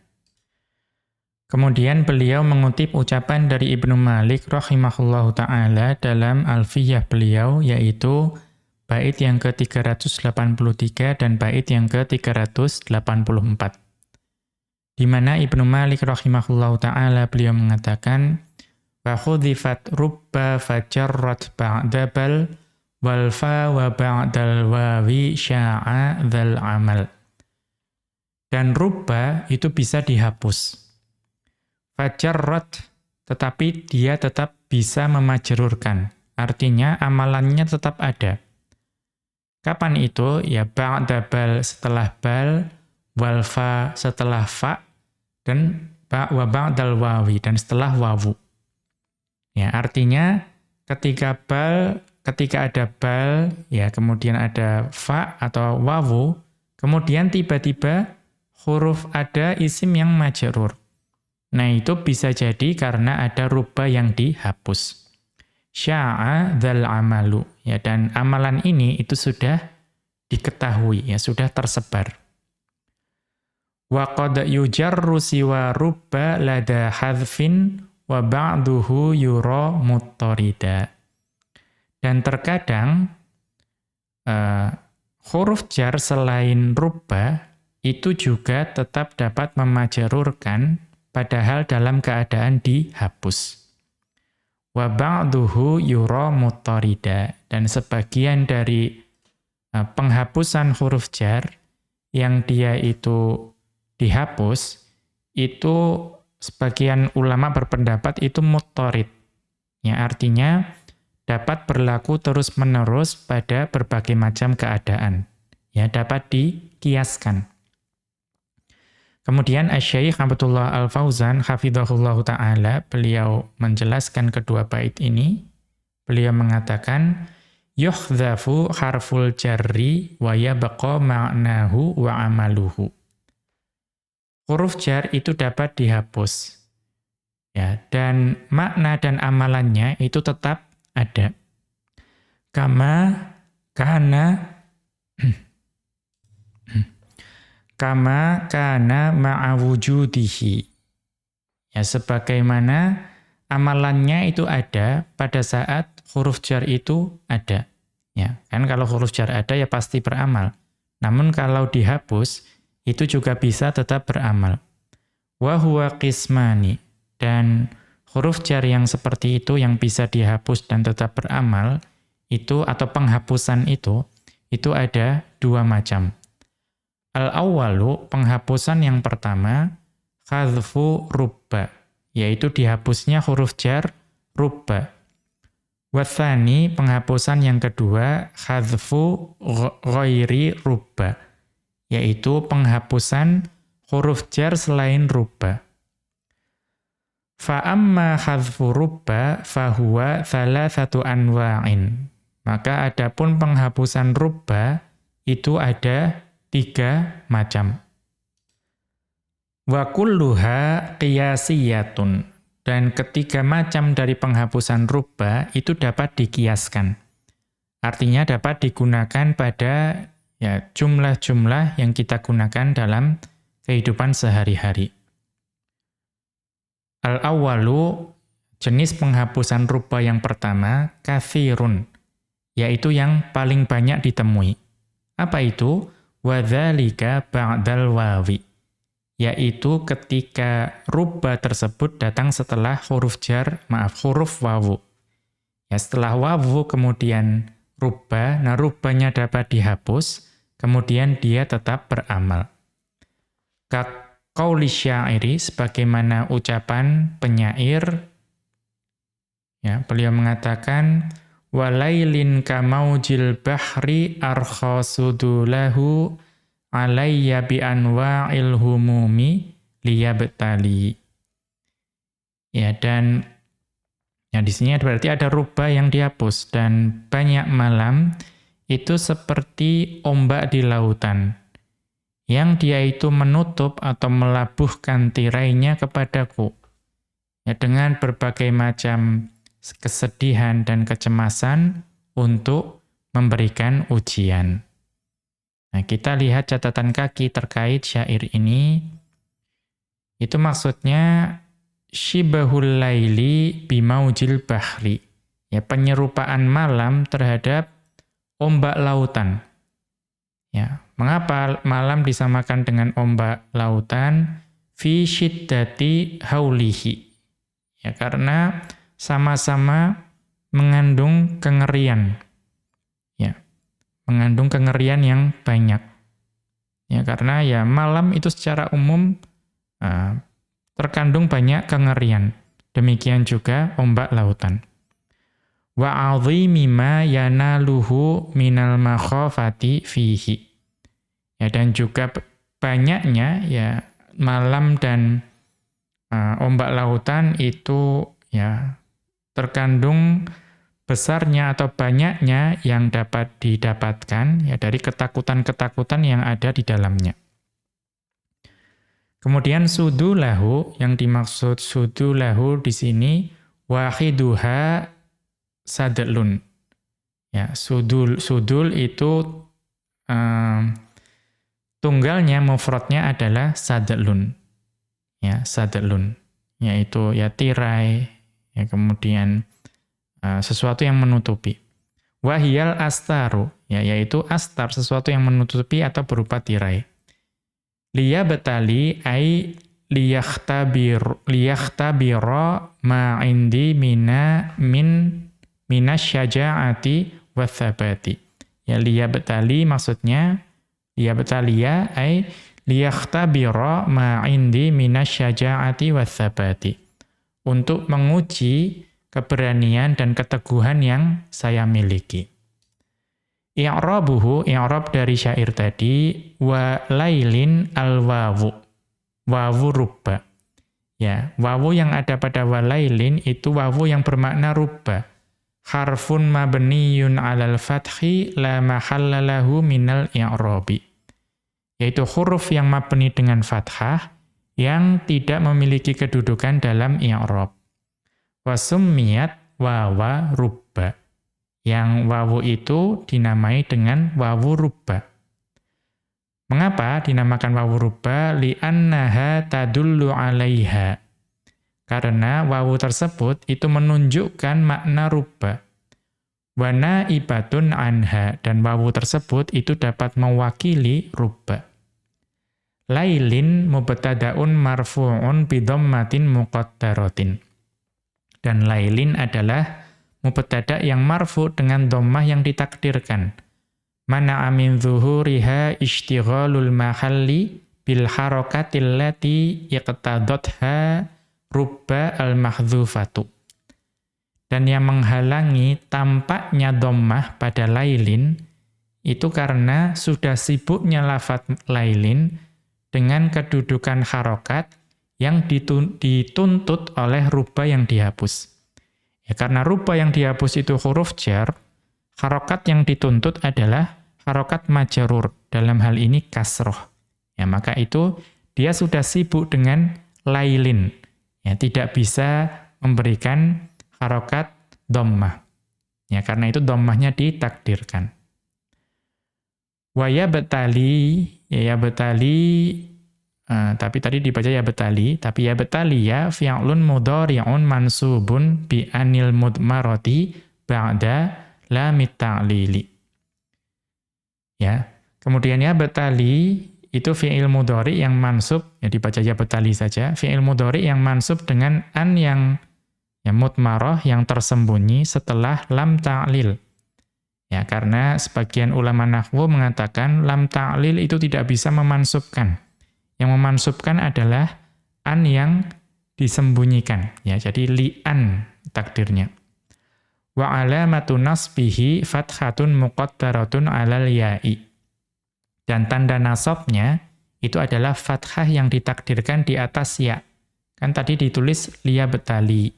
Kemudian beliau mengutip ucapan dari Ibnu Malik rahimahullahu taala dalam Alfiyah beliau yaitu bait yang ke-383 dan bait yang ke-384. Di mana Ibnu Malik rahimahullahu taala beliau mengatakan wa khudhifat rubba fajarrat ba'da bal wal fa wa ba'dal wawi sya'a dzal amal. Dan rubba itu bisa dihapus. Fajarrat tetapi dia tetap bisa memajrurkan. Artinya amalannya tetap ada. Kapan itu? Ya ba'da bal setelah bal, wal fa setelah fa, dan wa ba'dal wawi dan setelah wawu. Ya, artinya ketika bal ketika ada bal, ya kemudian ada fa atau wawu, kemudian tiba-tiba huruf ada isim yang majrur. Nah, itu bisa jadi karena ada rubah yang dihapus. Sya'a dzal amalu. Ya, dan amalan ini itu sudah diketahui, ya sudah tersebar. Wa qad yujarru siwa rubba lada hadfin wa ba'duhu yura. Dan terkadang uh, huruf jar selain rubba itu juga tetap dapat memajarurkan padahal dalam keadaan dihapus. Wa ba'duhu yura dan sebagian dari uh, penghapusan huruf jar yang dia itu dihapus itu sebagian ulama berpendapat itu mutorid. Ya artinya dapat berlaku terus-menerus pada berbagai macam keadaan. Ya, dapat dikiaskan. Kemudian Asy-Syaikh Abdullah Al-Fauzan hafizahullah taala beliau menjelaskan kedua bait ini. Beliau mengatakan yuhdhafu harful jarri wa yabqa ma'nahu wa amaluhu. Huruf jar itu dapat dihapus. Ya, dan makna dan amalannya itu tetap ada. Kama kana kama kana ma'awujudihi. Ya sebagaimana amalannya itu ada pada saat huruf jar itu ada. Ya, kan kalau huruf jar ada ya pasti beramal. Namun kalau dihapus itu juga bisa tetap beramal. Wa huwa qismani dan huruf jar yang seperti itu yang bisa dihapus dan tetap beramal itu atau penghapusan itu itu ada dua macam. Al-awwalu, penghapusan yang pertama, khadfu rubba, yaitu dihapusnya huruf jar rubba. Wathani, penghapusan yang kedua, khadfu ghairi rubba, yaitu penghapusan huruf jar selain rubba. Fa'amma khadfu rubba fahuwa satu anwa'in. Maka adapun penghapusan rubba itu ada tiga macam. Wa kulluha qiyasiyatun. Dan ketiga macam dari penghapusan rubba itu dapat dikiaskan. Artinya dapat digunakan pada ya jumlah-jumlah yang kita gunakan dalam kehidupan sehari-hari. Al-awwalu jenis penghapusan rubba yang pertama kathirun yaitu yang paling banyak ditemui. Apa itu? Wadzalika ba'dal wawi yaitu ketika rubba tersebut datang setelah huruf jar, maaf, huruf wawu. Ya, setelah wawu kemudian rubba, nah rubbanya dapat dihapus, kemudian dia tetap beramal. Kak qauli syairi sebagaimana ucapan penyair ya beliau mengatakan walailin kamaujil bahri arkhosudulahu alayya bi anwa'il humumi liyabtali ya dan ya di sini berarti ada rubah yang dihapus dan banyak malam itu seperti ombak di lautan yang dia itu menutup atau melabuhkan tirainya kepadaku. Ya, dengan berbagai macam kesedihan dan kecemasan untuk memberikan ujian. Nah, kita lihat catatan kaki terkait syair ini. Itu maksudnya shibahul laili bimaujil bahri. Ya, penyerupaan malam terhadap ombak lautan. Ya, Mengapa malam disamakan dengan ombak lautan? Fi syiddati haulihi. Ya, karena sama-sama mengandung kengerian. Ya. Mengandung kengerian yang banyak. Ya, karena ya malam itu secara umum uh, terkandung banyak kengerian. Demikian juga ombak lautan. Wa 'azimi ma yanaluhu minal makhafati fihi Ya, dan juga banyaknya ya malam dan uh, ombak lautan itu ya terkandung besarnya atau banyaknya yang dapat didapatkan ya dari ketakutan-ketakutan yang ada di dalamnya. Kemudian sudulahu yang dimaksud sudulahu di sini wahiduha sadlun. Ya, sudul sudul itu um, Tunggalnya mufradnya adalah sadlun. Ya, sadlun. Yaitu ya tirai, ya kemudian uh, sesuatu yang menutupi. Wahiyal astaru, ya yaitu astar sesuatu yang menutupi atau berupa tirai. Liya betali ai liyakhtabir liyakhtabira ma indi mina min minasyaja'ati wathabati. Ya liya betali maksudnya Liyabtaliya ay liyakhtabira ma indi minasyaja'ati watsabati. Untuk menguji keberanian dan keteguhan yang saya miliki. I'rabuhu, i'rab dari syair tadi, wa lailin al-wawu. Wawu rubba. Ya, wawu yang ada pada walailin itu wawu yang bermakna rubba harfun mabniyun 'alal fathi la mahalla lahu minal i'rabi. Yaitu huruf yang mabni dengan fathah yang tidak memiliki kedudukan dalam i'rab. Wasummiyat wawa rubba. Yang wawu itu dinamai dengan wawu rubba. Mengapa dinamakan wawu rubba? Li'annaha tadullu 'alaiha karena wawu tersebut itu menunjukkan makna rubba. Wana ibatun anha dan wawu tersebut itu dapat mewakili rubba. Lailin mubtadaun marfu'un bidhammatin muqaddaratin. Dan lailin adalah mubtada yang marfu dengan dhammah yang ditakdirkan. mana amin zuhuriha ishtighalul mahalli bil harakatil lati iqtadotha rubba al mahdzufatu dan yang menghalangi tampaknya dommah pada lailin itu karena sudah sibuknya lafat lailin dengan kedudukan harokat yang dituntut oleh rubah yang dihapus. Ya, karena rubah yang dihapus itu huruf jar, harokat yang dituntut adalah harokat majarur, dalam hal ini kasroh. Ya, maka itu dia sudah sibuk dengan lailin. Ya, tidak bisa memberikan harokat dommah. Ya, karena itu dommahnya ditakdirkan. Waya betali, ya, ya betali, uh, tapi tadi dibaca ya betali, tapi ya betali ya fi'lun mudhari'un mansubun bi anil ba'da la ta'lili. Ya, kemudian ya betali itu fi'il mudhari yang mansub, ya dibaca ya betali saja, fi'il mudhari yang mansub dengan an yang ya mutmarah yang tersembunyi setelah lam ta'lil. Ya, karena sebagian ulama nahwu mengatakan lam ta'lil itu tidak bisa memansubkan. Yang memansubkan adalah an yang disembunyikan. Ya, jadi li'an takdirnya. Wa nasbihi fathatun muqaddaratun 'alal ya'i. Dan tanda nasabnya itu adalah fathah yang ditakdirkan di atas ya. Kan tadi ditulis liya betali.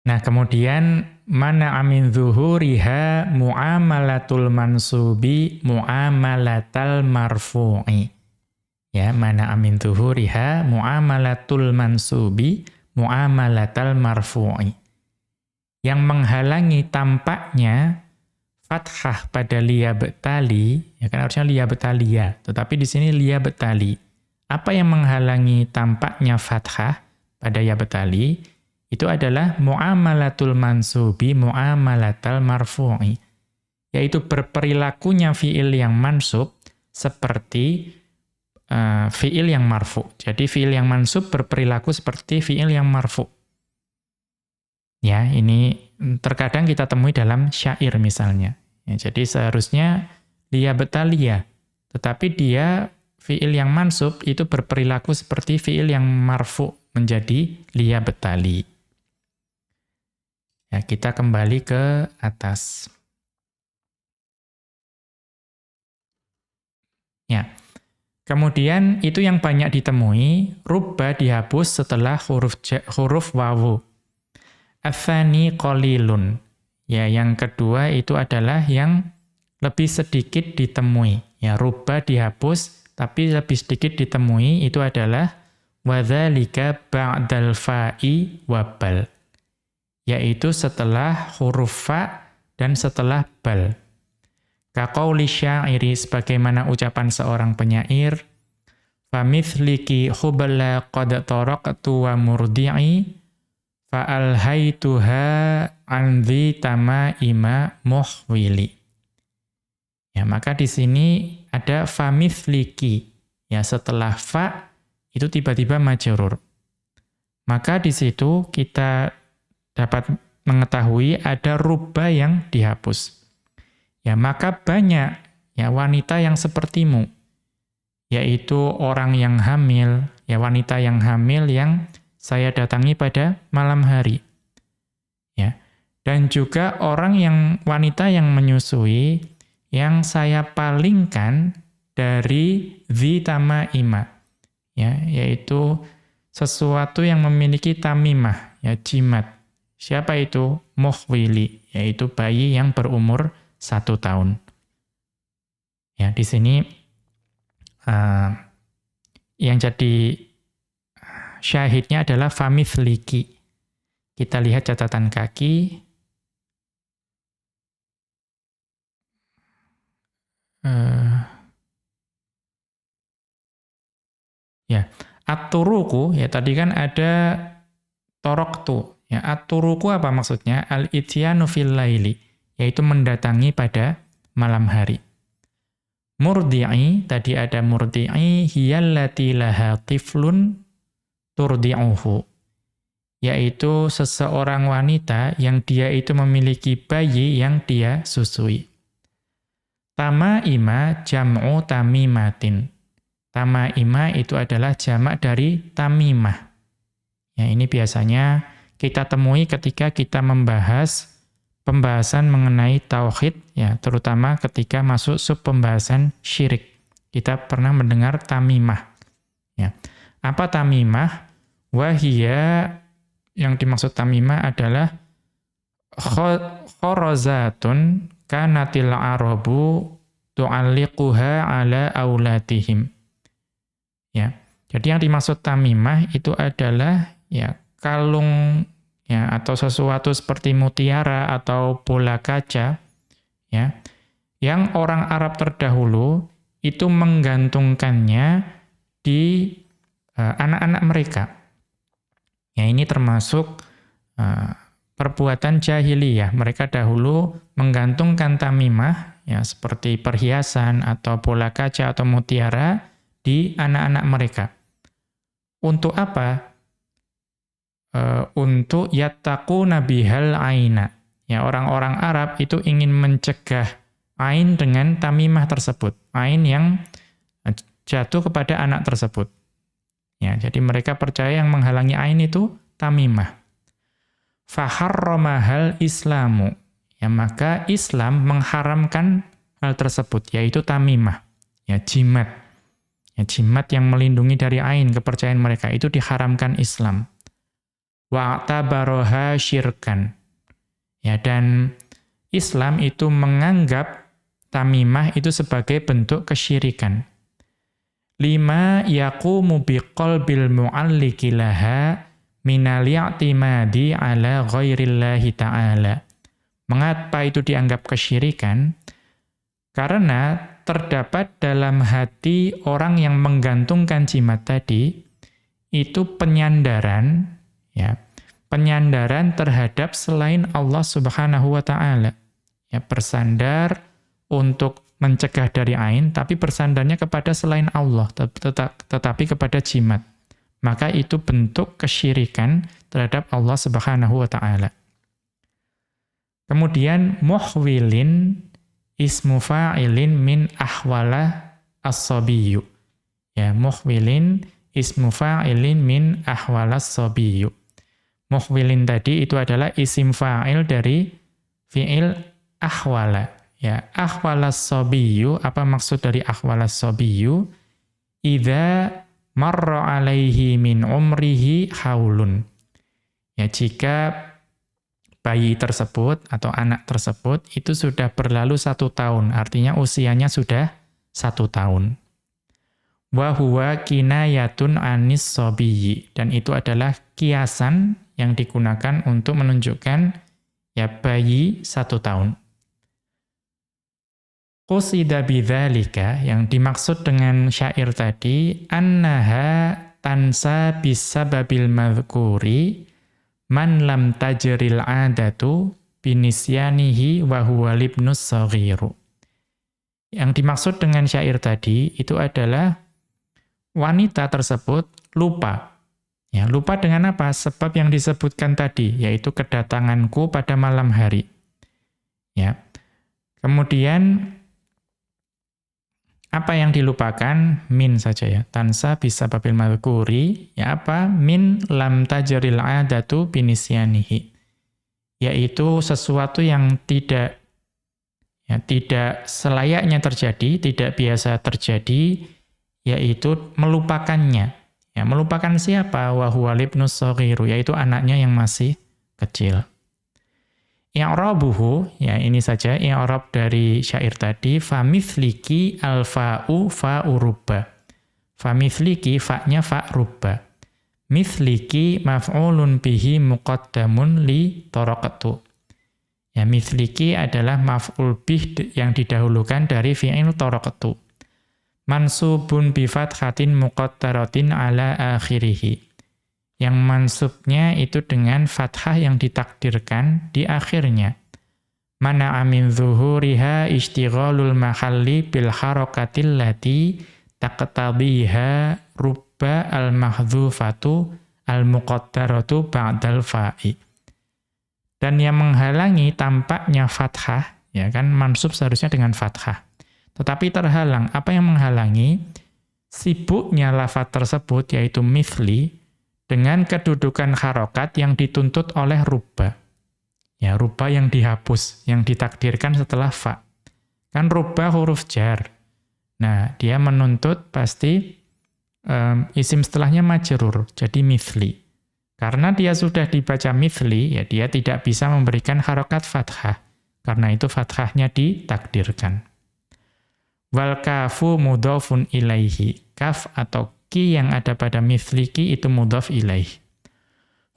Nah, kemudian mana amin zuhuriha muamalatul mansubi muamalatal marfu'i. Ya, mana amin zuhuriha muamalatul mansubi muamalatal marfu'i. Yang menghalangi tampaknya fathah pada liya betali, ya kan harusnya liya ya, tetapi di sini liya betali. Apa yang menghalangi tampaknya fathah pada ya betali? itu adalah muamalatul mansubi muamalatal marfu'i yaitu berperilakunya fiil yang mansub seperti uh, fiil yang marfu. Jadi fiil yang mansub berperilaku seperti fiil yang marfu. Ya, ini terkadang kita temui dalam syair misalnya. Ya, jadi seharusnya dia betalia, tetapi dia fiil yang mansub itu berperilaku seperti fiil yang marfu menjadi liya betali. Ya, kita kembali ke atas. Ya. Kemudian itu yang banyak ditemui, rubba dihapus setelah huruf huruf wawu. Athani qalilun. Ya, yang kedua itu adalah yang lebih sedikit ditemui. Ya, rubba dihapus tapi lebih sedikit ditemui itu adalah wadzalika ba'dal fa'i wabal yaitu setelah huruf fa dan setelah bal. Kaqauli syairi sebagaimana ucapan seorang penyair, famithliki huballa qad taraqtu wa murdi'i fa'alhaituha an dhi tamaima muhwili. Ya, maka di sini ada famithliki. Ya, setelah fa itu tiba-tiba majrur. Maka di situ kita dapat mengetahui ada rubah yang dihapus. Ya, maka banyak ya wanita yang sepertimu, yaitu orang yang hamil, ya wanita yang hamil yang saya datangi pada malam hari. Ya. Dan juga orang yang wanita yang menyusui yang saya palingkan dari zitama ima. Ya, yaitu sesuatu yang memiliki tamimah, ya jimat. Siapa itu? Muhwili, yaitu bayi yang berumur satu tahun. Ya, di sini uh, yang jadi syahidnya adalah famithliki. Kita lihat catatan kaki. Uh, ya, aturuku ya tadi kan ada torok tuh Ya, aturuku apa maksudnya? Al-ityanu fil laili, yaitu mendatangi pada malam hari. Murdi'i, tadi ada murdi'i, hiyallati laha tiflun turdi'uhu. Yaitu seseorang wanita yang dia itu memiliki bayi yang dia susui. Tamaima jam'u tamimatin. Tamaima itu adalah jamak dari tamimah. Ya, ini biasanya kita temui ketika kita membahas pembahasan mengenai tauhid ya, terutama ketika masuk sub pembahasan syirik. Kita pernah mendengar tamimah. Ya. Apa tamimah? Wahia yang dimaksud tamimah adalah khorazatun kanatil arabu tu'alliquha ala aulatihim. Ya. Jadi yang dimaksud tamimah itu adalah ya kalung ya atau sesuatu seperti mutiara atau bola kaca ya yang orang Arab terdahulu itu menggantungkannya di eh, anak-anak uh, mereka. Ya ini termasuk uh, perbuatan jahiliyah. Mereka dahulu menggantungkan tamimah ya seperti perhiasan atau bola kaca atau mutiara di anak-anak mereka. Untuk apa? E, untuk yattaku nabihal aina. Ya, orang-orang Arab itu ingin mencegah ain dengan tamimah tersebut. Ain yang jatuh kepada anak tersebut. Ya, jadi mereka percaya yang menghalangi ain itu tamimah. Faharramahal islamu. Ya, maka Islam mengharamkan hal tersebut, yaitu tamimah. Ya, jimat. Ya, jimat yang melindungi dari ain kepercayaan mereka itu diharamkan Islam. Wa'tabaroha syirkan. Ya, dan Islam itu menganggap tamimah itu sebagai bentuk kesyirikan. Lima yaqumu biqalbil mu'alliki laha minal i'timadi ala ghairillahi ta'ala. Mengapa itu dianggap kesyirikan? Karena terdapat dalam hati orang yang menggantungkan jimat tadi itu penyandaran ya penyandaran terhadap selain Allah Subhanahu wa taala ya bersandar untuk mencegah dari ain tapi bersandarnya kepada selain Allah tetapi kepada jimat maka itu bentuk kesyirikan terhadap Allah Subhanahu wa taala kemudian muhwilin ismu fa'ilin min ahwala as-sabiyyu. Ya, muhwilin ismu fa'ilin min ahwala as-sabiyyu. Muhwilin tadi itu adalah isim fa'il dari fi'il ahwala. Ya, ahwala as-sabiyyu, apa maksud dari ahwala as-sabiyyu? Idza marra alaihi min umrihi haulun. Ya, jika bayi tersebut atau anak tersebut itu sudah berlalu satu tahun, artinya usianya sudah satu tahun. Wahuwa kinayatun anis sobiyi, dan itu adalah kiasan yang digunakan untuk menunjukkan ya bayi satu tahun. Qusida bidzalika yang dimaksud dengan syair tadi annaha tansa bisababil madhkuri Man lam tajril adatu binisyanihi wa huwa libnus saghiru. Yang dimaksud dengan syair tadi itu adalah wanita tersebut lupa. Ya, lupa dengan apa? Sebab yang disebutkan tadi, yaitu kedatanganku pada malam hari. Ya. Kemudian apa yang dilupakan? Min saja ya. Tansa bisa babil malkuri. Ya apa? Min lam tajaril adatu binisyanihi. Yaitu sesuatu yang tidak ya, tidak selayaknya terjadi, tidak biasa terjadi, yaitu melupakannya. Ya, melupakan siapa? Wahuwa libnus yaitu anaknya yang masih kecil. I'rabuhu, ya ini saja i'rab dari syair tadi, famithliki alfa'u fa'urubba. Famithliki fa'nya fa'rubba. Mithliki maf'ulun bihi muqaddamun li torokatu. Ya, mithliki adalah maf'ul bih yang didahulukan dari fi'il torokatu. Mansubun bifathatin muqaddaratin ala akhirihi yang mansubnya itu dengan fathah yang ditakdirkan di akhirnya. Mana amin zuhuriha istighalul mahalli bil harakatil lati taqtadiha rubba al mahdzufatu al muqaddaratu ba'dal fa'i. Dan yang menghalangi tampaknya fathah, ya kan mansub seharusnya dengan fathah. tetapi terhalang. Apa yang menghalangi? Sibuknya lafat tersebut, yaitu mithli, dengan kedudukan harokat yang dituntut oleh rubba. Ya, rubba yang dihapus, yang ditakdirkan setelah fa. Kan rubba huruf jar. Nah, dia menuntut pasti um, isim setelahnya majrur, jadi mithli. Karena dia sudah dibaca mithli, ya dia tidak bisa memberikan harokat fathah. Karena itu fathahnya ditakdirkan. Wal kafu mudhafun ilaihi. Kaf atau ki yang ada pada mithliki itu mudhaf ilaih.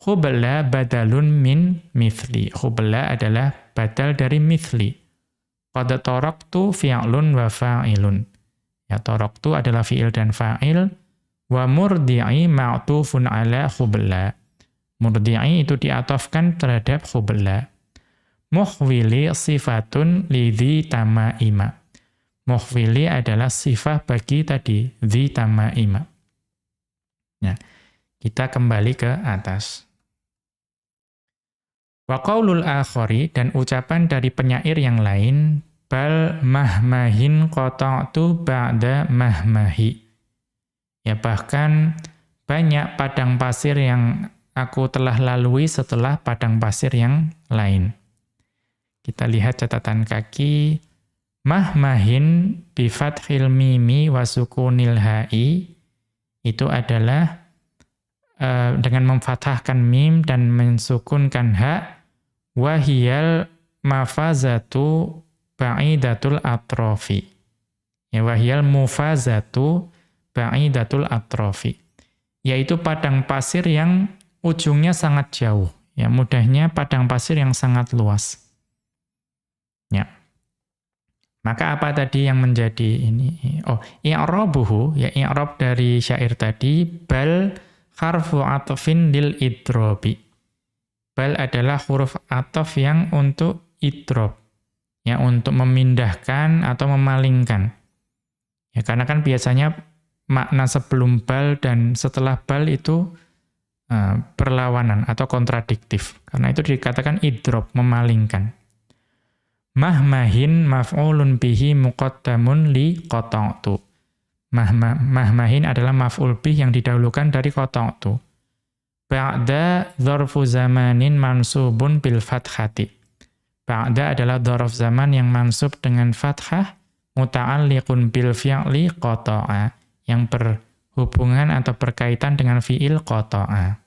Khubla badalun min mithli. Khubla adalah badal dari mithli. Qad taraktu fi'lun wa fa'ilun. Ya taraktu adalah fi'il dan fa'il wa murdi'i ma'tufun ala khubla. Murdi'i itu diatofkan terhadap khubla. Muhwili sifatun lidhi tama'ima. Muhwili adalah sifat bagi tadi, dhi tama'ima. Ya. Kita kembali ke atas. Wa qaulul akhari dan ucapan dari penyair yang lain bal mahmahin qata'tu ba'da mahmahi. Ya bahkan banyak padang pasir yang aku telah lalui setelah padang pasir yang lain. Kita lihat catatan kaki mahmahin bi fathil mimi wa sukunil ha'i itu adalah uh, dengan memfathahkan mim dan mensukunkan ha wahiyal mafazatu ba'idatul atrofi. Ya wahiyal mufazatu ba'idatul atrofi. Yaitu padang pasir yang ujungnya sangat jauh. Ya mudahnya padang pasir yang sangat luas. Ya. Maka apa tadi yang menjadi ini? Oh, i'rabuhu, ya i'rab dari syair tadi, bal harfu atfin lil idrobi. Bal adalah huruf ataf yang untuk idrob. Ya, untuk memindahkan atau memalingkan. Ya, karena kan biasanya makna sebelum bal dan setelah bal itu uh, berlawanan atau kontradiktif. Karena itu dikatakan idrob, memalingkan. Mahmahin maf'ulun bihi muqaddamun li qata'tu. Mahma, mahmahin adalah maf'ul bih yang didahulukan dari qata'tu. Ba'da dzarfu zamanin mansubun bil fathati. Ba'da adalah dzarf zaman yang mansub dengan fathah muta'alliqun bil fi'li qata'a yang berhubungan atau berkaitan dengan fi'il qata'a.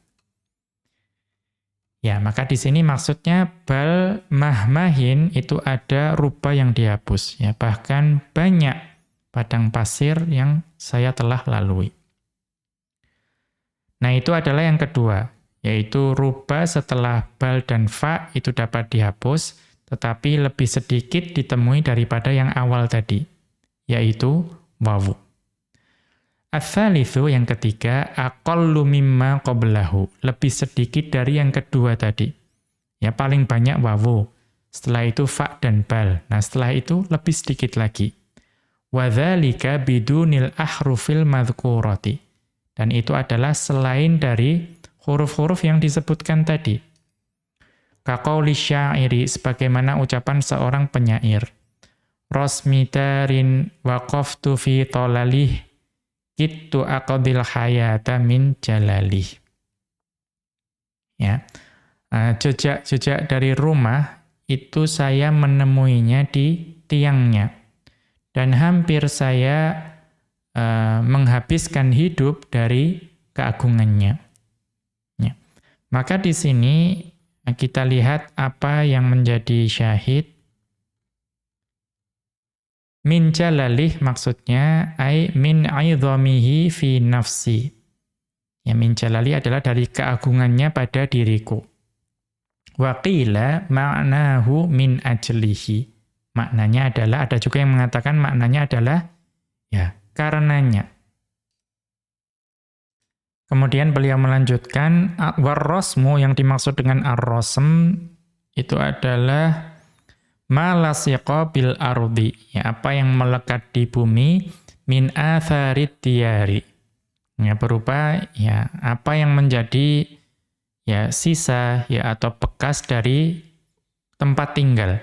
Ya, maka di sini maksudnya bal mahmahin itu ada rupa yang dihapus. Ya, bahkan banyak padang pasir yang saya telah lalui. Nah, itu adalah yang kedua, yaitu rupa setelah bal dan fa itu dapat dihapus, tetapi lebih sedikit ditemui daripada yang awal tadi, yaitu wawu. Ats-tsalitsu yang ketiga aqallu mimma qablahu, lebih sedikit dari yang kedua tadi. Ya paling banyak wawu. Setelah itu fa dan bal. Nah, setelah itu lebih sedikit lagi. Wa dzalika bidunil ahrufil madhkurati. Dan itu adalah selain dari huruf-huruf yang disebutkan tadi. Kaqauli syairi sebagaimana ucapan seorang penyair. Rosmitarin waqaftu fi tolalih Kitu aqdil hayata min jalali. Ya. Ah, jejak-jejak dari rumah itu saya menemuinya di tiangnya. Dan hampir saya uh, menghabiskan hidup dari keagungannya. Ya. Maka di sini kita lihat apa yang menjadi syahid Min jalalih maksudnya ay min aidhamihi fi nafsi. Ya min jalali adalah dari keagungannya pada diriku. Wa qila ma'nahu min ajlihi. Maknanya adalah ada juga yang mengatakan maknanya adalah ya karenanya. Kemudian beliau melanjutkan warrosmu yang dimaksud dengan ar-rosm itu adalah malasiqa bil ardi ya apa yang melekat di bumi min atharid diyari ya berupa ya apa yang menjadi ya sisa ya atau bekas dari tempat tinggal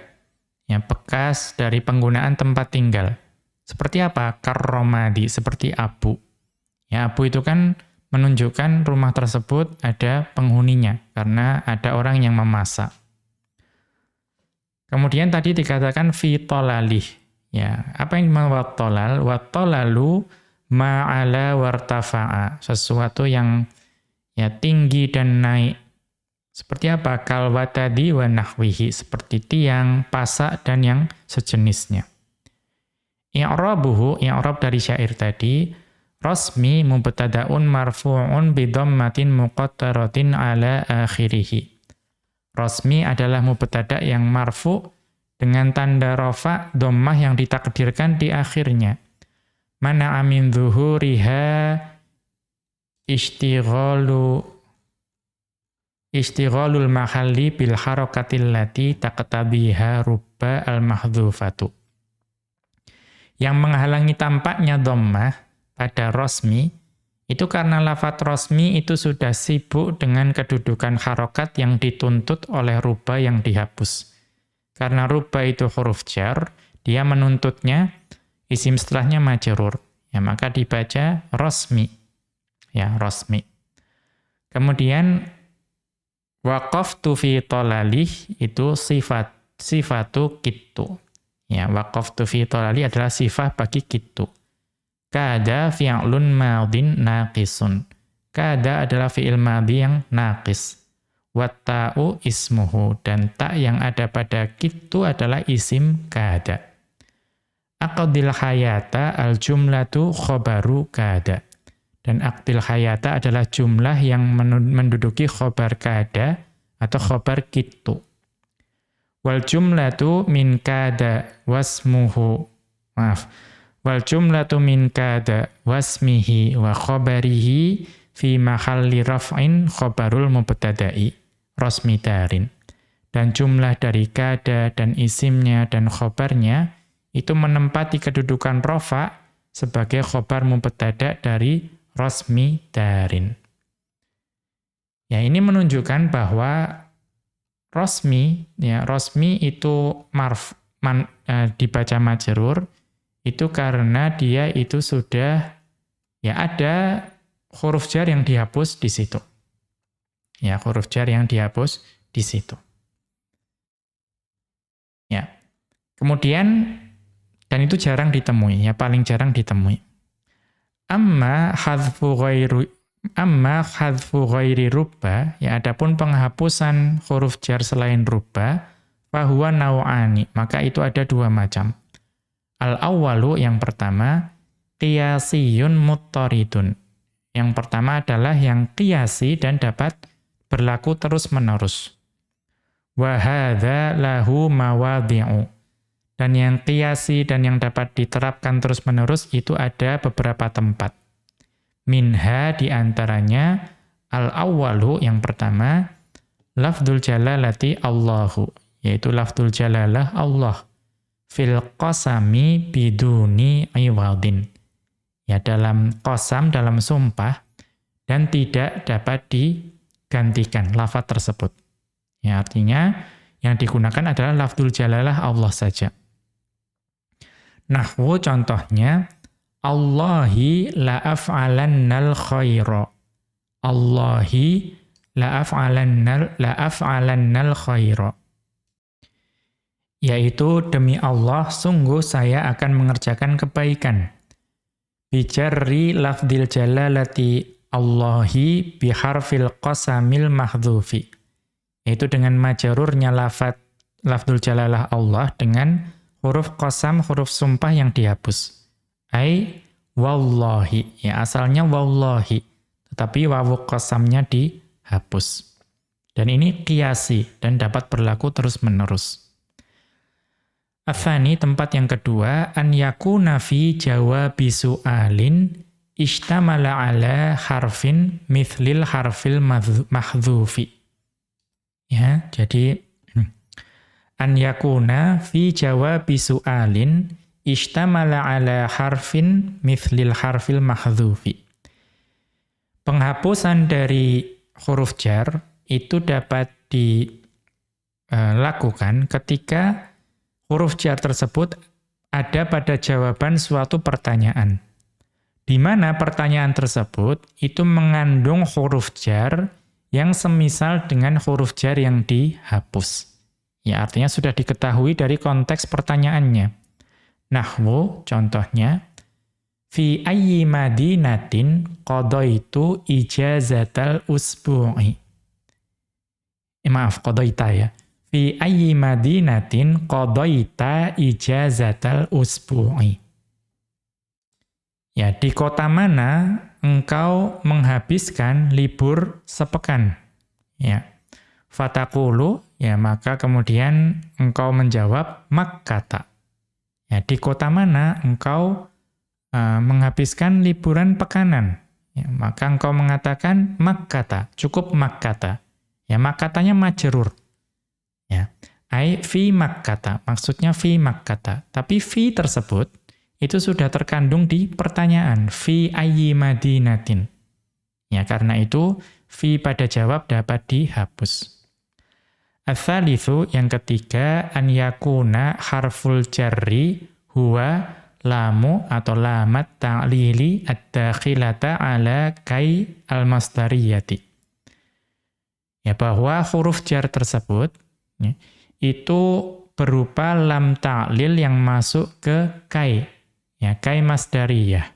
ya bekas dari penggunaan tempat tinggal Seperti apa? Karromadi, seperti abu. Ya, abu itu kan menunjukkan rumah tersebut ada penghuninya, karena ada orang yang memasak. Kemudian tadi dikatakan fitolalih. Ya, apa yang mawatolal? Watolalu ma'ala wartafa'a. Sesuatu yang ya tinggi dan naik. Seperti apa? Kalwatadi wa nahwihi. Seperti tiang, pasak, dan yang sejenisnya. I'rabuhu, i'rab dari syair tadi, Rasmi mubtada'un marfu'un bidhammatin muqattaratin ala akhirih. Rasmi adalah mubtada' yang marfu' dengan tanda rofa dhammah yang ditakdirkan di akhirnya. Mana amin zuhuriha istighalu istighalul mahalli bil harakatil lati taqtabiha rubba al mahdhufatu. Yang menghalangi tampaknya dhammah pada rosmi, itu karena lafat rosmi itu sudah sibuk dengan kedudukan harokat yang dituntut oleh ruba yang dihapus. Karena ruba itu huruf jar, dia menuntutnya, isim setelahnya majrur. Ya, maka dibaca rosmi. Ya, rosmi. Kemudian, waqaftu fi tolalih itu sifat sifatu kitu. Ya, waqaftu fi tolali adalah sifat bagi kitu. Kada fi'lun madin naqisun. Kada adalah fi'il madhi yang naqis. Watta'u ismuhu. Dan tak yang ada pada kitu adalah isim kada. Aqdil hayata al-jumlatu khobaru kada. Dan aqdil hayata adalah jumlah yang menduduki khobar kada atau khobar kitu. Wal jumlatu min kada wasmuhu. Maaf wal jumlatu min kada wasmihi wa khabarihi fi mahalli raf'in khabarul mubtada'i rasmi darin dan jumlah dari kada dan isimnya dan khobarnya itu menempati kedudukan rofa sebagai khobar mubtada dari rasmi darin. Ya, ini menunjukkan bahwa rasmi ya, rasmi itu marf man, eh, dibaca majrur itu karena dia itu sudah ya ada huruf jar yang dihapus di situ. Ya, huruf jar yang dihapus di situ. Ya. Kemudian dan itu jarang ditemui, ya paling jarang ditemui. Amma hadfu ghairu amma hadfu ghairi rubba, ya adapun penghapusan huruf jar selain rubba, fahuwa nau'ani, maka itu ada dua macam. Al-awwalu yang pertama, qiyasiyun muttaridun. Yang pertama adalah yang qiyasi dan dapat berlaku terus-menerus. Wa lahu mawadhi'u. Dan yang qiyasi dan yang dapat diterapkan terus-menerus itu ada beberapa tempat. Minha di antaranya al-awwalu yang pertama, lafdul jalalati Allahu, yaitu lafdul jalalah Allah fil qasami biduni iwadin. Ya dalam qasam, dalam sumpah, dan tidak dapat digantikan lafaz tersebut. Ya artinya yang digunakan adalah lafzul jalalah Allah saja. Nahwu contohnya, Allahi la af'alannal khaira. Allahi la af'alannal la af'alannal khaira yaitu demi Allah sungguh saya akan mengerjakan kebaikan. Bijarri lafdil jalalati Allahi biharfil qasamil mahdhufi. Yaitu dengan majarurnya lafad lafdul jalalah Allah dengan huruf qasam, huruf sumpah yang dihapus. Ai wallahi. Ya asalnya wallahi. Tetapi wawu qasamnya dihapus. Dan ini kiasi dan dapat berlaku terus-menerus. Afani tempat yang kedua an yakuna fi jawabi su'alin ishtamala ala harfin mithlil harfil mahdhufi. Ya, jadi an yakuna fi jawabi su'alin ishtamala ala harfin mithlil harfil mahdhufi. Penghapusan dari huruf jar itu dapat dilakukan ketika huruf jar tersebut ada pada jawaban suatu pertanyaan. Di mana pertanyaan tersebut itu mengandung huruf jar yang semisal dengan huruf jar yang dihapus. Ya, artinya sudah diketahui dari konteks pertanyaannya. Nahwu, contohnya, Fi ayyi madinatin qadaitu ijazatal usbu'i. Eh, maaf, qadaita ya fi ayyi madinatin qadaita ijazatal usbu'i. Ya, di kota mana engkau menghabiskan libur sepekan? Ya. Fatakulu, ya maka kemudian engkau menjawab Makkata. Ya, di kota mana engkau uh, menghabiskan liburan pekanan? Ya, maka engkau mengatakan Makkata, cukup Makkata. Ya, Makkatanya majrur. Ai fi makkata, maksudnya fi makkata. Tapi fi tersebut itu sudah terkandung di pertanyaan fi ayyi madinatin. Ya, karena itu fi pada jawab dapat dihapus. Ats-tsalitsu yang ketiga an yakuna harful jarri huwa lamu atau lamat ta'lili ad-dakhilata ala kai al-masdariyati. Ya bahwa huruf jar tersebut ya, itu berupa lam ta'lil yang masuk ke kai. Ya, kai masdariyah.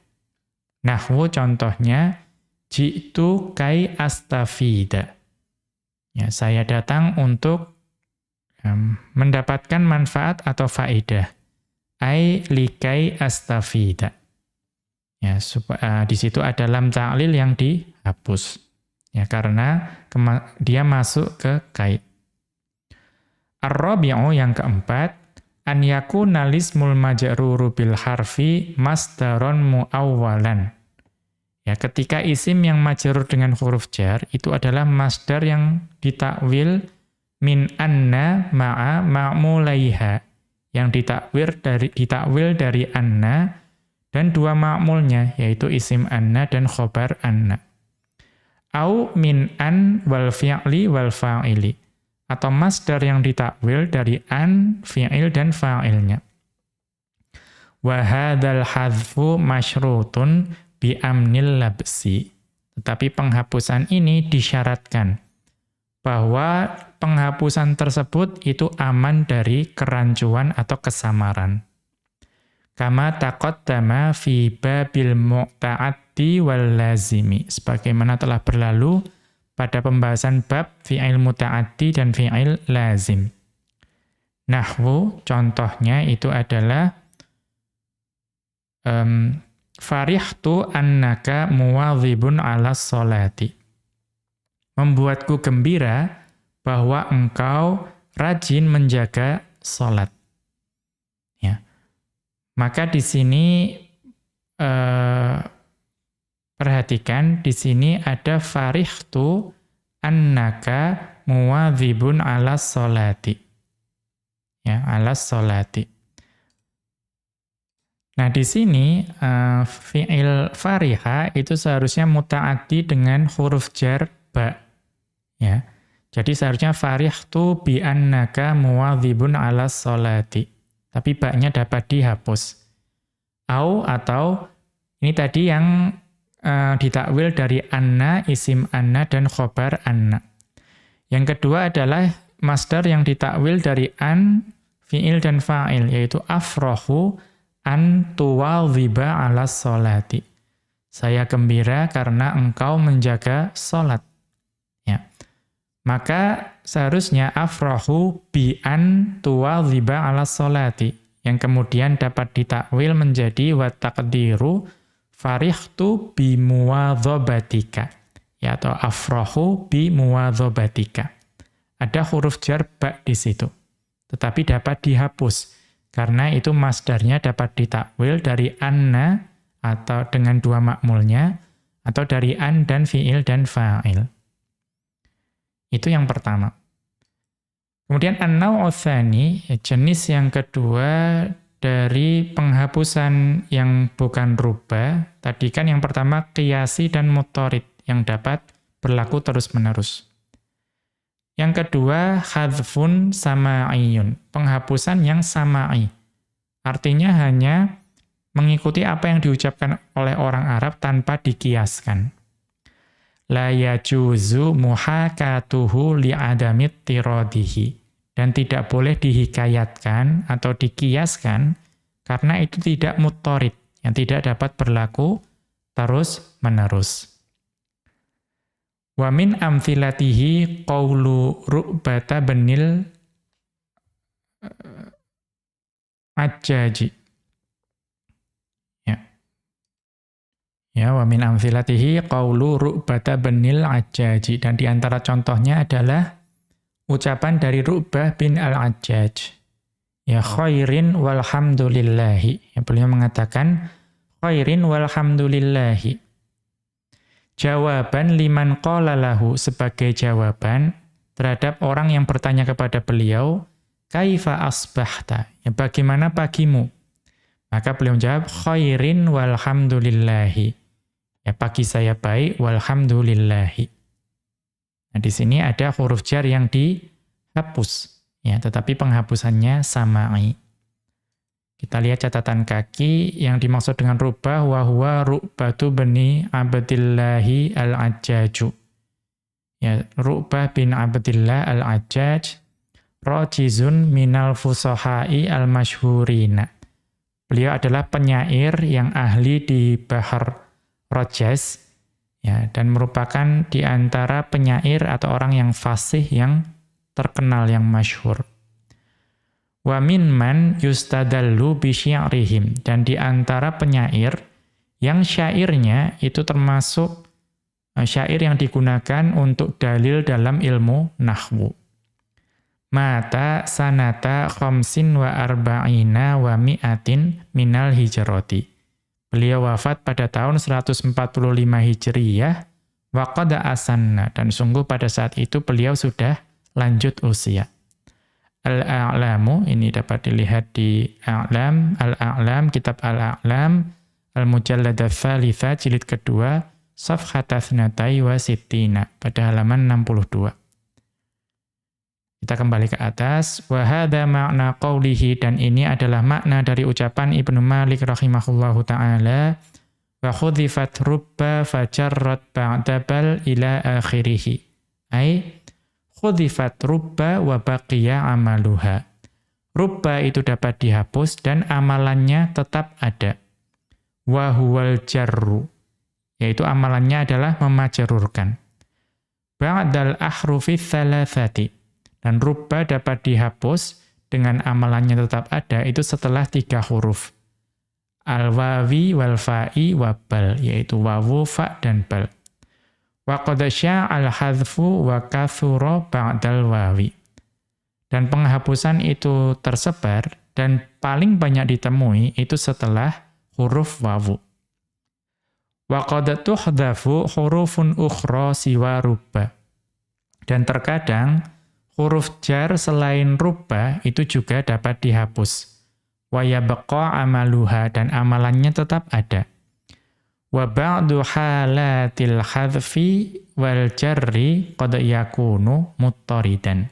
Nahwu contohnya, jitu kai astafida. Ya, saya datang untuk um, mendapatkan manfaat atau faedah. Ai likai astafida. Ya, uh, di situ ada lam ta'lil yang dihapus. Ya, karena dia masuk ke kai. Ar-rabi'u yang keempat, an yakuna lismul majruru bil harfi masdaron muawwalan. Ya, ketika isim yang majrur dengan huruf jar itu adalah masdar yang ditakwil min anna ma'a ma'mulaiha yang ditakwil dari ditakwil dari anna dan dua ma'mulnya yaitu isim anna dan khobar anna. Au min an wal fi'li wal fa'ili atau masdar yang ditakwil dari an, fi'il dan fa'ilnya. Wa hadzal hadzfu masyrutun bi amnil labsi. Tetapi penghapusan ini disyaratkan bahwa penghapusan tersebut itu aman dari kerancuan atau kesamaran. Kama taqaddama fi babil mu'ta'addi wal lazimi. Sebagaimana telah berlalu pada pembahasan bab fi'il muta'addi dan fi'il lazim. Nahwu, contohnya itu adalah um, farihtu annaka muwadhibun ala sholati. Membuatku gembira bahwa engkau rajin menjaga sholat. Ya. Maka di sini uh, Perhatikan di sini ada farihtu annaka muwadzibun ala solati. Ya, ala solati. Nah, di sini uh, fi'il fariha itu seharusnya muta'addi dengan huruf jar ba. Ya. Jadi seharusnya farihtu bi annaka muwadzibun ala solati. Tapi ba-nya dapat dihapus. Au atau ini tadi yang uh, ditakwil dari anna, isim anna, dan khobar anna. Yang kedua adalah masdar yang ditakwil dari an, fi'il dan fa'il, yaitu afrohu an tuwadhiba ala solati. Saya gembira karena engkau menjaga solat. Ya. Maka seharusnya afrohu bi an tuwadhiba ala solati. Yang kemudian dapat ditakwil menjadi wa taqdiru farihtu bi muwadhabatika ya atau afrahu bi muwadhabatika. Ada huruf jar ba di situ. Tetapi dapat dihapus karena itu masdarnya dapat ditakwil dari anna atau dengan dua makmulnya atau dari an dan fiil dan fa'il. Itu yang pertama. Kemudian an-naw'u jenis yang kedua dari penghapusan yang bukan rubah, tadi kan yang pertama kiasi dan motorit yang dapat berlaku terus-menerus. Yang kedua, hadfun sama'iyun, penghapusan yang sama'i. Artinya hanya mengikuti apa yang diucapkan oleh orang Arab tanpa dikiaskan. La yajuzu muhakatuhu li'adamit tiradihi. Dan tidak boleh dihikayatkan atau dikiaskan karena itu tidak mutorid, yang tidak dapat berlaku terus-menerus. Wa min amthilatihi qawlu ru'bata benil uh, ajjaji. Ya. Ya, wa min amthilatihi qawlu ru'bata benil ajjaji. Dan di antara contohnya adalah ucapan dari Ru'bah bin al-Ajjaj. Ya khairin walhamdulillahi. Ya, beliau mengatakan khairin walhamdulillahi. Jawaban liman qala lahu sebagai jawaban terhadap orang yang bertanya kepada beliau, kaifa asbahta? Ya, bagaimana pagimu? Maka beliau menjawab, khairin walhamdulillahi. Ya, pagi saya baik, walhamdulillahi. Nah, di sini ada huruf jar yang dihapus. Ya, tetapi penghapusannya sama'i. Kita lihat catatan kaki yang dimaksud dengan rubah wa huwa rubatu bani Abdillahi al-Ajjaju. Ya, Rubah bin Abdillah al-Ajjaj rajizun minal fusahai al-masyhurina. Beliau adalah penyair yang ahli di bahar Rajaz ya dan merupakan di antara penyair atau orang yang fasih yang terkenal yang masyhur. Wa min man yustadallu bi syi'rihim dan di antara penyair yang syairnya itu termasuk eh, syair yang digunakan untuk dalil dalam ilmu nahwu. Mata sanata khamsin wa arba'ina wa mi'atin minal hijrati. Beliau wafat pada tahun 145 Hijriyah wa qad asanna dan sungguh pada saat itu beliau sudah lanjut usia. Al-A'lamu, ini dapat dilihat di A'lam, Al-A'lam, kitab Al-A'lam, Al-Mujallad al jilid kedua, Safhata Thnatai wa Sittina, pada halaman 62. Kita kembali ke atas. Wahada makna qawlihi, dan ini adalah makna dari ucapan Ibnu Malik rahimahullahu ta'ala, wa khudhifat rubba fajarrat ba'dabal ila akhirihi. Ay, khudifat rubba wa baqiya amaluha. Rubba itu dapat dihapus dan amalannya tetap ada. Wa huwal jarru, yaitu amalannya adalah memajarurkan. Ba'dal ahrufi thalathati. Dan rubba dapat dihapus dengan amalannya tetap ada, itu setelah tiga huruf. Al-wawi wal-fa'i wabal, yaitu wawu, fa, dan bal. Wa qad al-hadfu wa kathura ba'dal wawi. Dan penghapusan itu tersebar dan paling banyak ditemui itu setelah huruf wawu. Wa qad tuhdhafu hurufun ukhra siwa rubba. Dan terkadang huruf jar selain rubba itu juga dapat dihapus. Wa yabqa amaluha dan amalannya tetap ada. Wa ba'du halatil hadfi wal jarri qad yakunu muttaridan.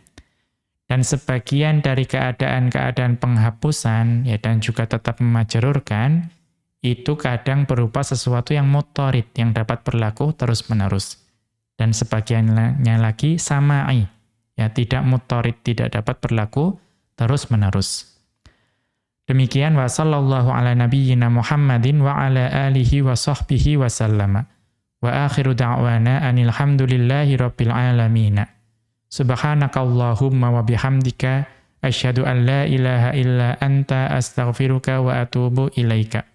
Dan sebagian dari keadaan-keadaan penghapusan ya dan juga tetap memajerurkan itu kadang berupa sesuatu yang muttarid yang dapat berlaku terus-menerus. Dan sebagiannya lagi sama'i ya tidak muttarid tidak dapat berlaku terus-menerus. Demikian wa sallallahu ala nabiyyina Muhammadin wa ala alihi wa sahbihi wa sallama. Wa akhiru da'wana anil hamdulillahi rabbil alamin. Subhanakallahumma wa bihamdika asyhadu an la ilaha illa anta astaghfiruka wa atubu ilaika.